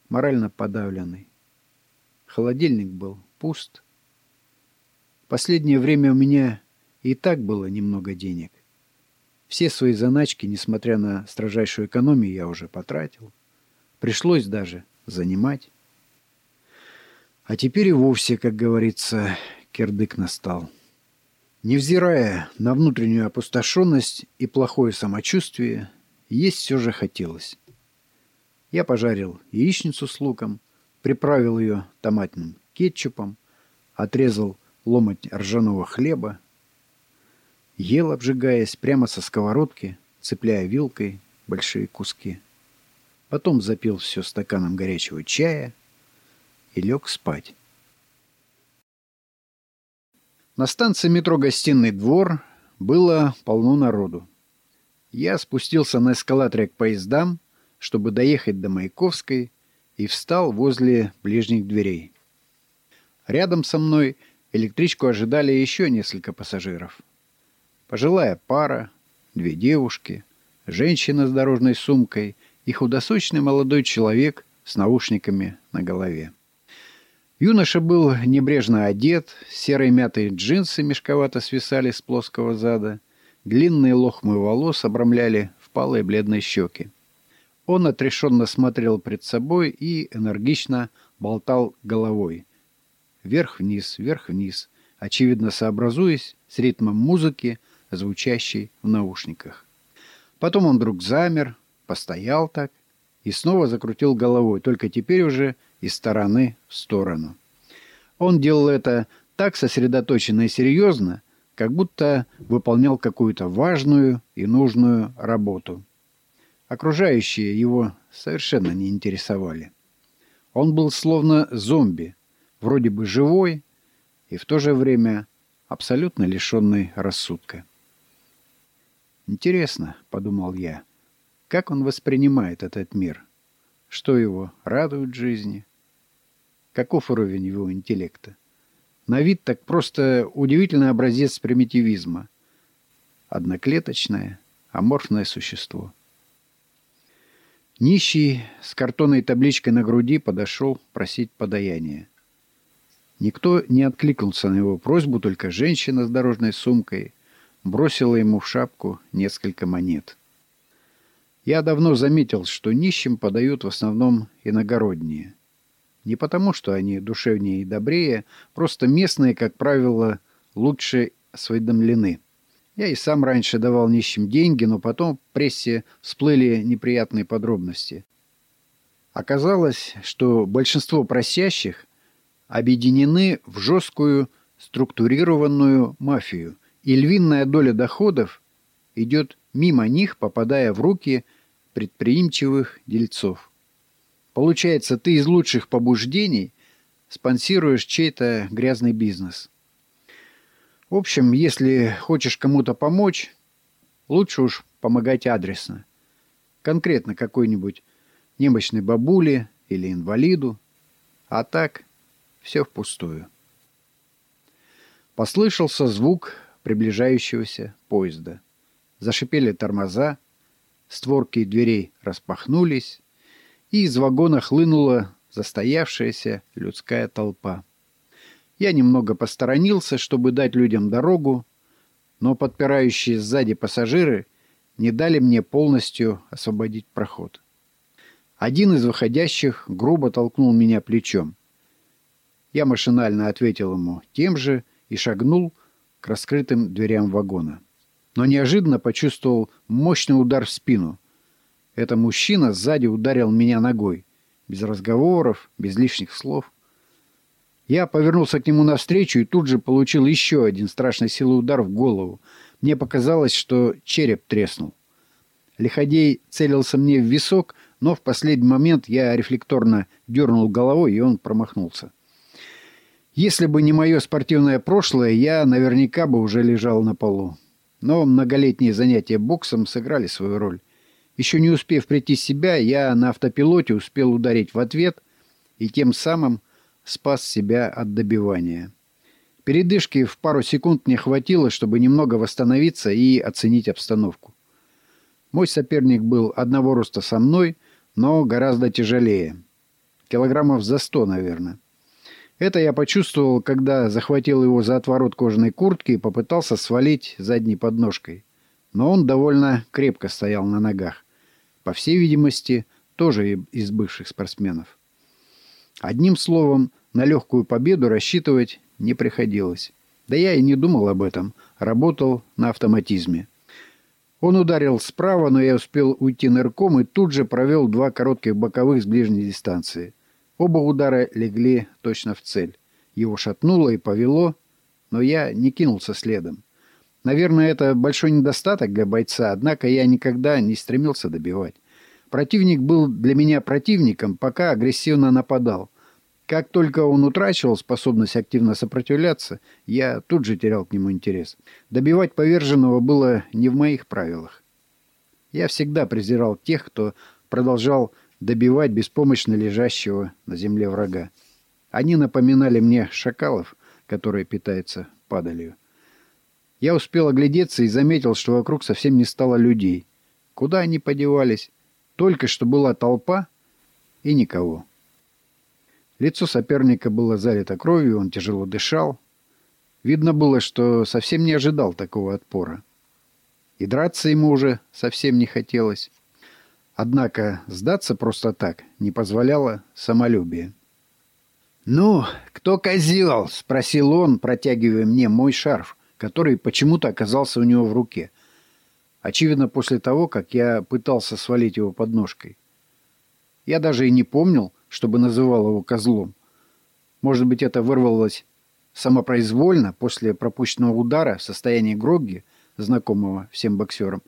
морально подавленный. Холодильник был пуст. Последнее время у меня и так было немного денег. Все свои заначки, несмотря на строжайшую экономию, я уже потратил. Пришлось даже занимать. А теперь и вовсе, как говорится, кирдык настал. Невзирая на внутреннюю опустошенность и плохое самочувствие, есть все же хотелось. Я пожарил яичницу с луком, приправил ее томатным кетчупом, отрезал ломоть ржаного хлеба, ел, обжигаясь прямо со сковородки, цепляя вилкой большие куски. Потом запил все стаканом горячего чая и лег спать. На станции метро «Гостиный двор» было полно народу. Я спустился на эскалаторе к поездам, чтобы доехать до Маяковской, и встал возле ближних дверей. Рядом со мной электричку ожидали еще несколько пассажиров. Пожилая пара, две девушки, женщина с дорожной сумкой и худосочный молодой человек с наушниками на голове. Юноша был небрежно одет, серые мятые джинсы мешковато свисали с плоского зада, длинные лохмы волос обрамляли впалые бледные щеки. Он отрешенно смотрел пред собой и энергично болтал головой. Вверх-вниз, вверх-вниз, очевидно сообразуясь с ритмом музыки, звучащей в наушниках. Потом он вдруг замер, постоял так и снова закрутил головой, только теперь уже из стороны в сторону. Он делал это так сосредоточенно и серьезно, как будто выполнял какую-то важную и нужную работу. Окружающие его совершенно не интересовали. Он был словно зомби, вроде бы живой и в то же время абсолютно лишенный рассудка. «Интересно», — подумал я, — «как он воспринимает этот мир? Что его радует жизни?» Каков уровень его интеллекта? На вид так просто удивительный образец примитивизма. Одноклеточное, аморфное существо. Нищий с картонной табличкой на груди подошел просить подаяние. Никто не откликнулся на его просьбу, только женщина с дорожной сумкой бросила ему в шапку несколько монет. Я давно заметил, что нищим подают в основном иногородние – не потому, что они душевнее и добрее, просто местные, как правило, лучше осведомлены. Я и сам раньше давал нищим деньги, но потом в прессе всплыли неприятные подробности. Оказалось, что большинство просящих объединены в жесткую структурированную мафию, и львиная доля доходов идет мимо них, попадая в руки предприимчивых дельцов. Получается, ты из лучших побуждений спонсируешь чей-то грязный бизнес. В общем, если хочешь кому-то помочь, лучше уж помогать адресно. Конкретно какой-нибудь немощной бабуле или инвалиду. А так все впустую. Послышался звук приближающегося поезда. Зашипели тормоза, створки дверей распахнулись, и из вагона хлынула застоявшаяся людская толпа. Я немного посторонился, чтобы дать людям дорогу, но подпирающие сзади пассажиры не дали мне полностью освободить проход. Один из выходящих грубо толкнул меня плечом. Я машинально ответил ему тем же и шагнул к раскрытым дверям вагона. Но неожиданно почувствовал мощный удар в спину. Это мужчина сзади ударил меня ногой. Без разговоров, без лишних слов. Я повернулся к нему навстречу и тут же получил еще один страшной силы удар в голову. Мне показалось, что череп треснул. Лиходей целился мне в висок, но в последний момент я рефлекторно дернул головой, и он промахнулся. Если бы не мое спортивное прошлое, я наверняка бы уже лежал на полу. Но многолетние занятия боксом сыграли свою роль. Еще не успев прийти в себя, я на автопилоте успел ударить в ответ и тем самым спас себя от добивания. Передышки в пару секунд не хватило, чтобы немного восстановиться и оценить обстановку. Мой соперник был одного роста со мной, но гораздо тяжелее. Килограммов за сто, наверное. Это я почувствовал, когда захватил его за отворот кожаной куртки и попытался свалить задней подножкой. Но он довольно крепко стоял на ногах. По всей видимости, тоже из бывших спортсменов. Одним словом, на легкую победу рассчитывать не приходилось. Да я и не думал об этом. Работал на автоматизме. Он ударил справа, но я успел уйти нырком и тут же провел два коротких боковых с ближней дистанции. Оба удара легли точно в цель. Его шатнуло и повело, но я не кинулся следом. Наверное, это большой недостаток для бойца, однако я никогда не стремился добивать. Противник был для меня противником, пока агрессивно нападал. Как только он утрачивал способность активно сопротивляться, я тут же терял к нему интерес. Добивать поверженного было не в моих правилах. Я всегда презирал тех, кто продолжал добивать беспомощно лежащего на земле врага. Они напоминали мне шакалов, которые питаются падалью. Я успел оглядеться и заметил, что вокруг совсем не стало людей. Куда они подевались? Только что была толпа и никого. Лицо соперника было залито кровью, он тяжело дышал. Видно было, что совсем не ожидал такого отпора. И драться ему уже совсем не хотелось. Однако сдаться просто так не позволяло самолюбие. «Ну, кто козел?» — спросил он, протягивая мне мой шарф, который почему-то оказался у него в руке. Очевидно, после того, как я пытался свалить его подножкой. Я даже и не помнил, чтобы называл его козлом. Может быть, это вырвалось самопроизвольно после пропущенного удара в состоянии Грогги, знакомого всем боксерам.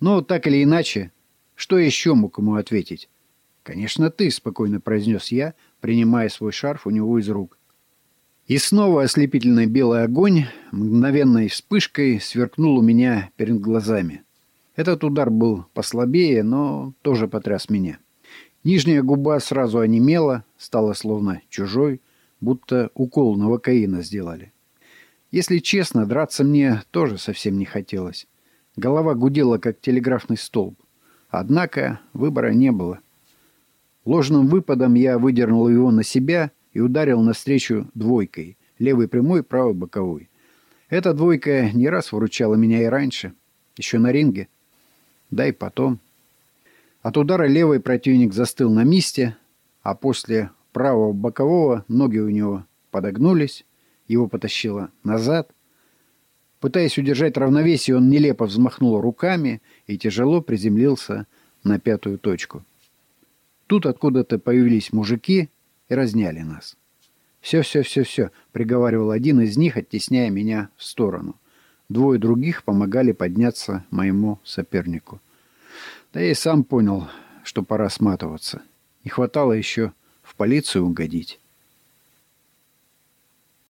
Но так или иначе, что еще мог ему ответить? «Конечно, ты», — спокойно произнес я, принимая свой шарф у него из рук. И снова ослепительный белый огонь мгновенной вспышкой сверкнул у меня перед глазами. Этот удар был послабее, но тоже потряс меня. Нижняя губа сразу онемела, стала словно чужой, будто укол новокаина сделали. Если честно, драться мне тоже совсем не хотелось. Голова гудела, как телеграфный столб. Однако выбора не было. Ложным выпадом я выдернул его на себя и ударил навстречу двойкой. Левый прямой, правый боковой. Эта двойка не раз выручала меня и раньше. Еще на ринге. Да и потом. От удара левый противник застыл на месте, а после правого бокового ноги у него подогнулись, его потащило назад. Пытаясь удержать равновесие, он нелепо взмахнул руками и тяжело приземлился на пятую точку. Тут откуда-то появились мужики и разняли нас. «Все, все, все, все», — приговаривал один из них, оттесняя меня в сторону. Двое других помогали подняться моему сопернику. Да я и сам понял, что пора сматываться. Не хватало еще в полицию угодить.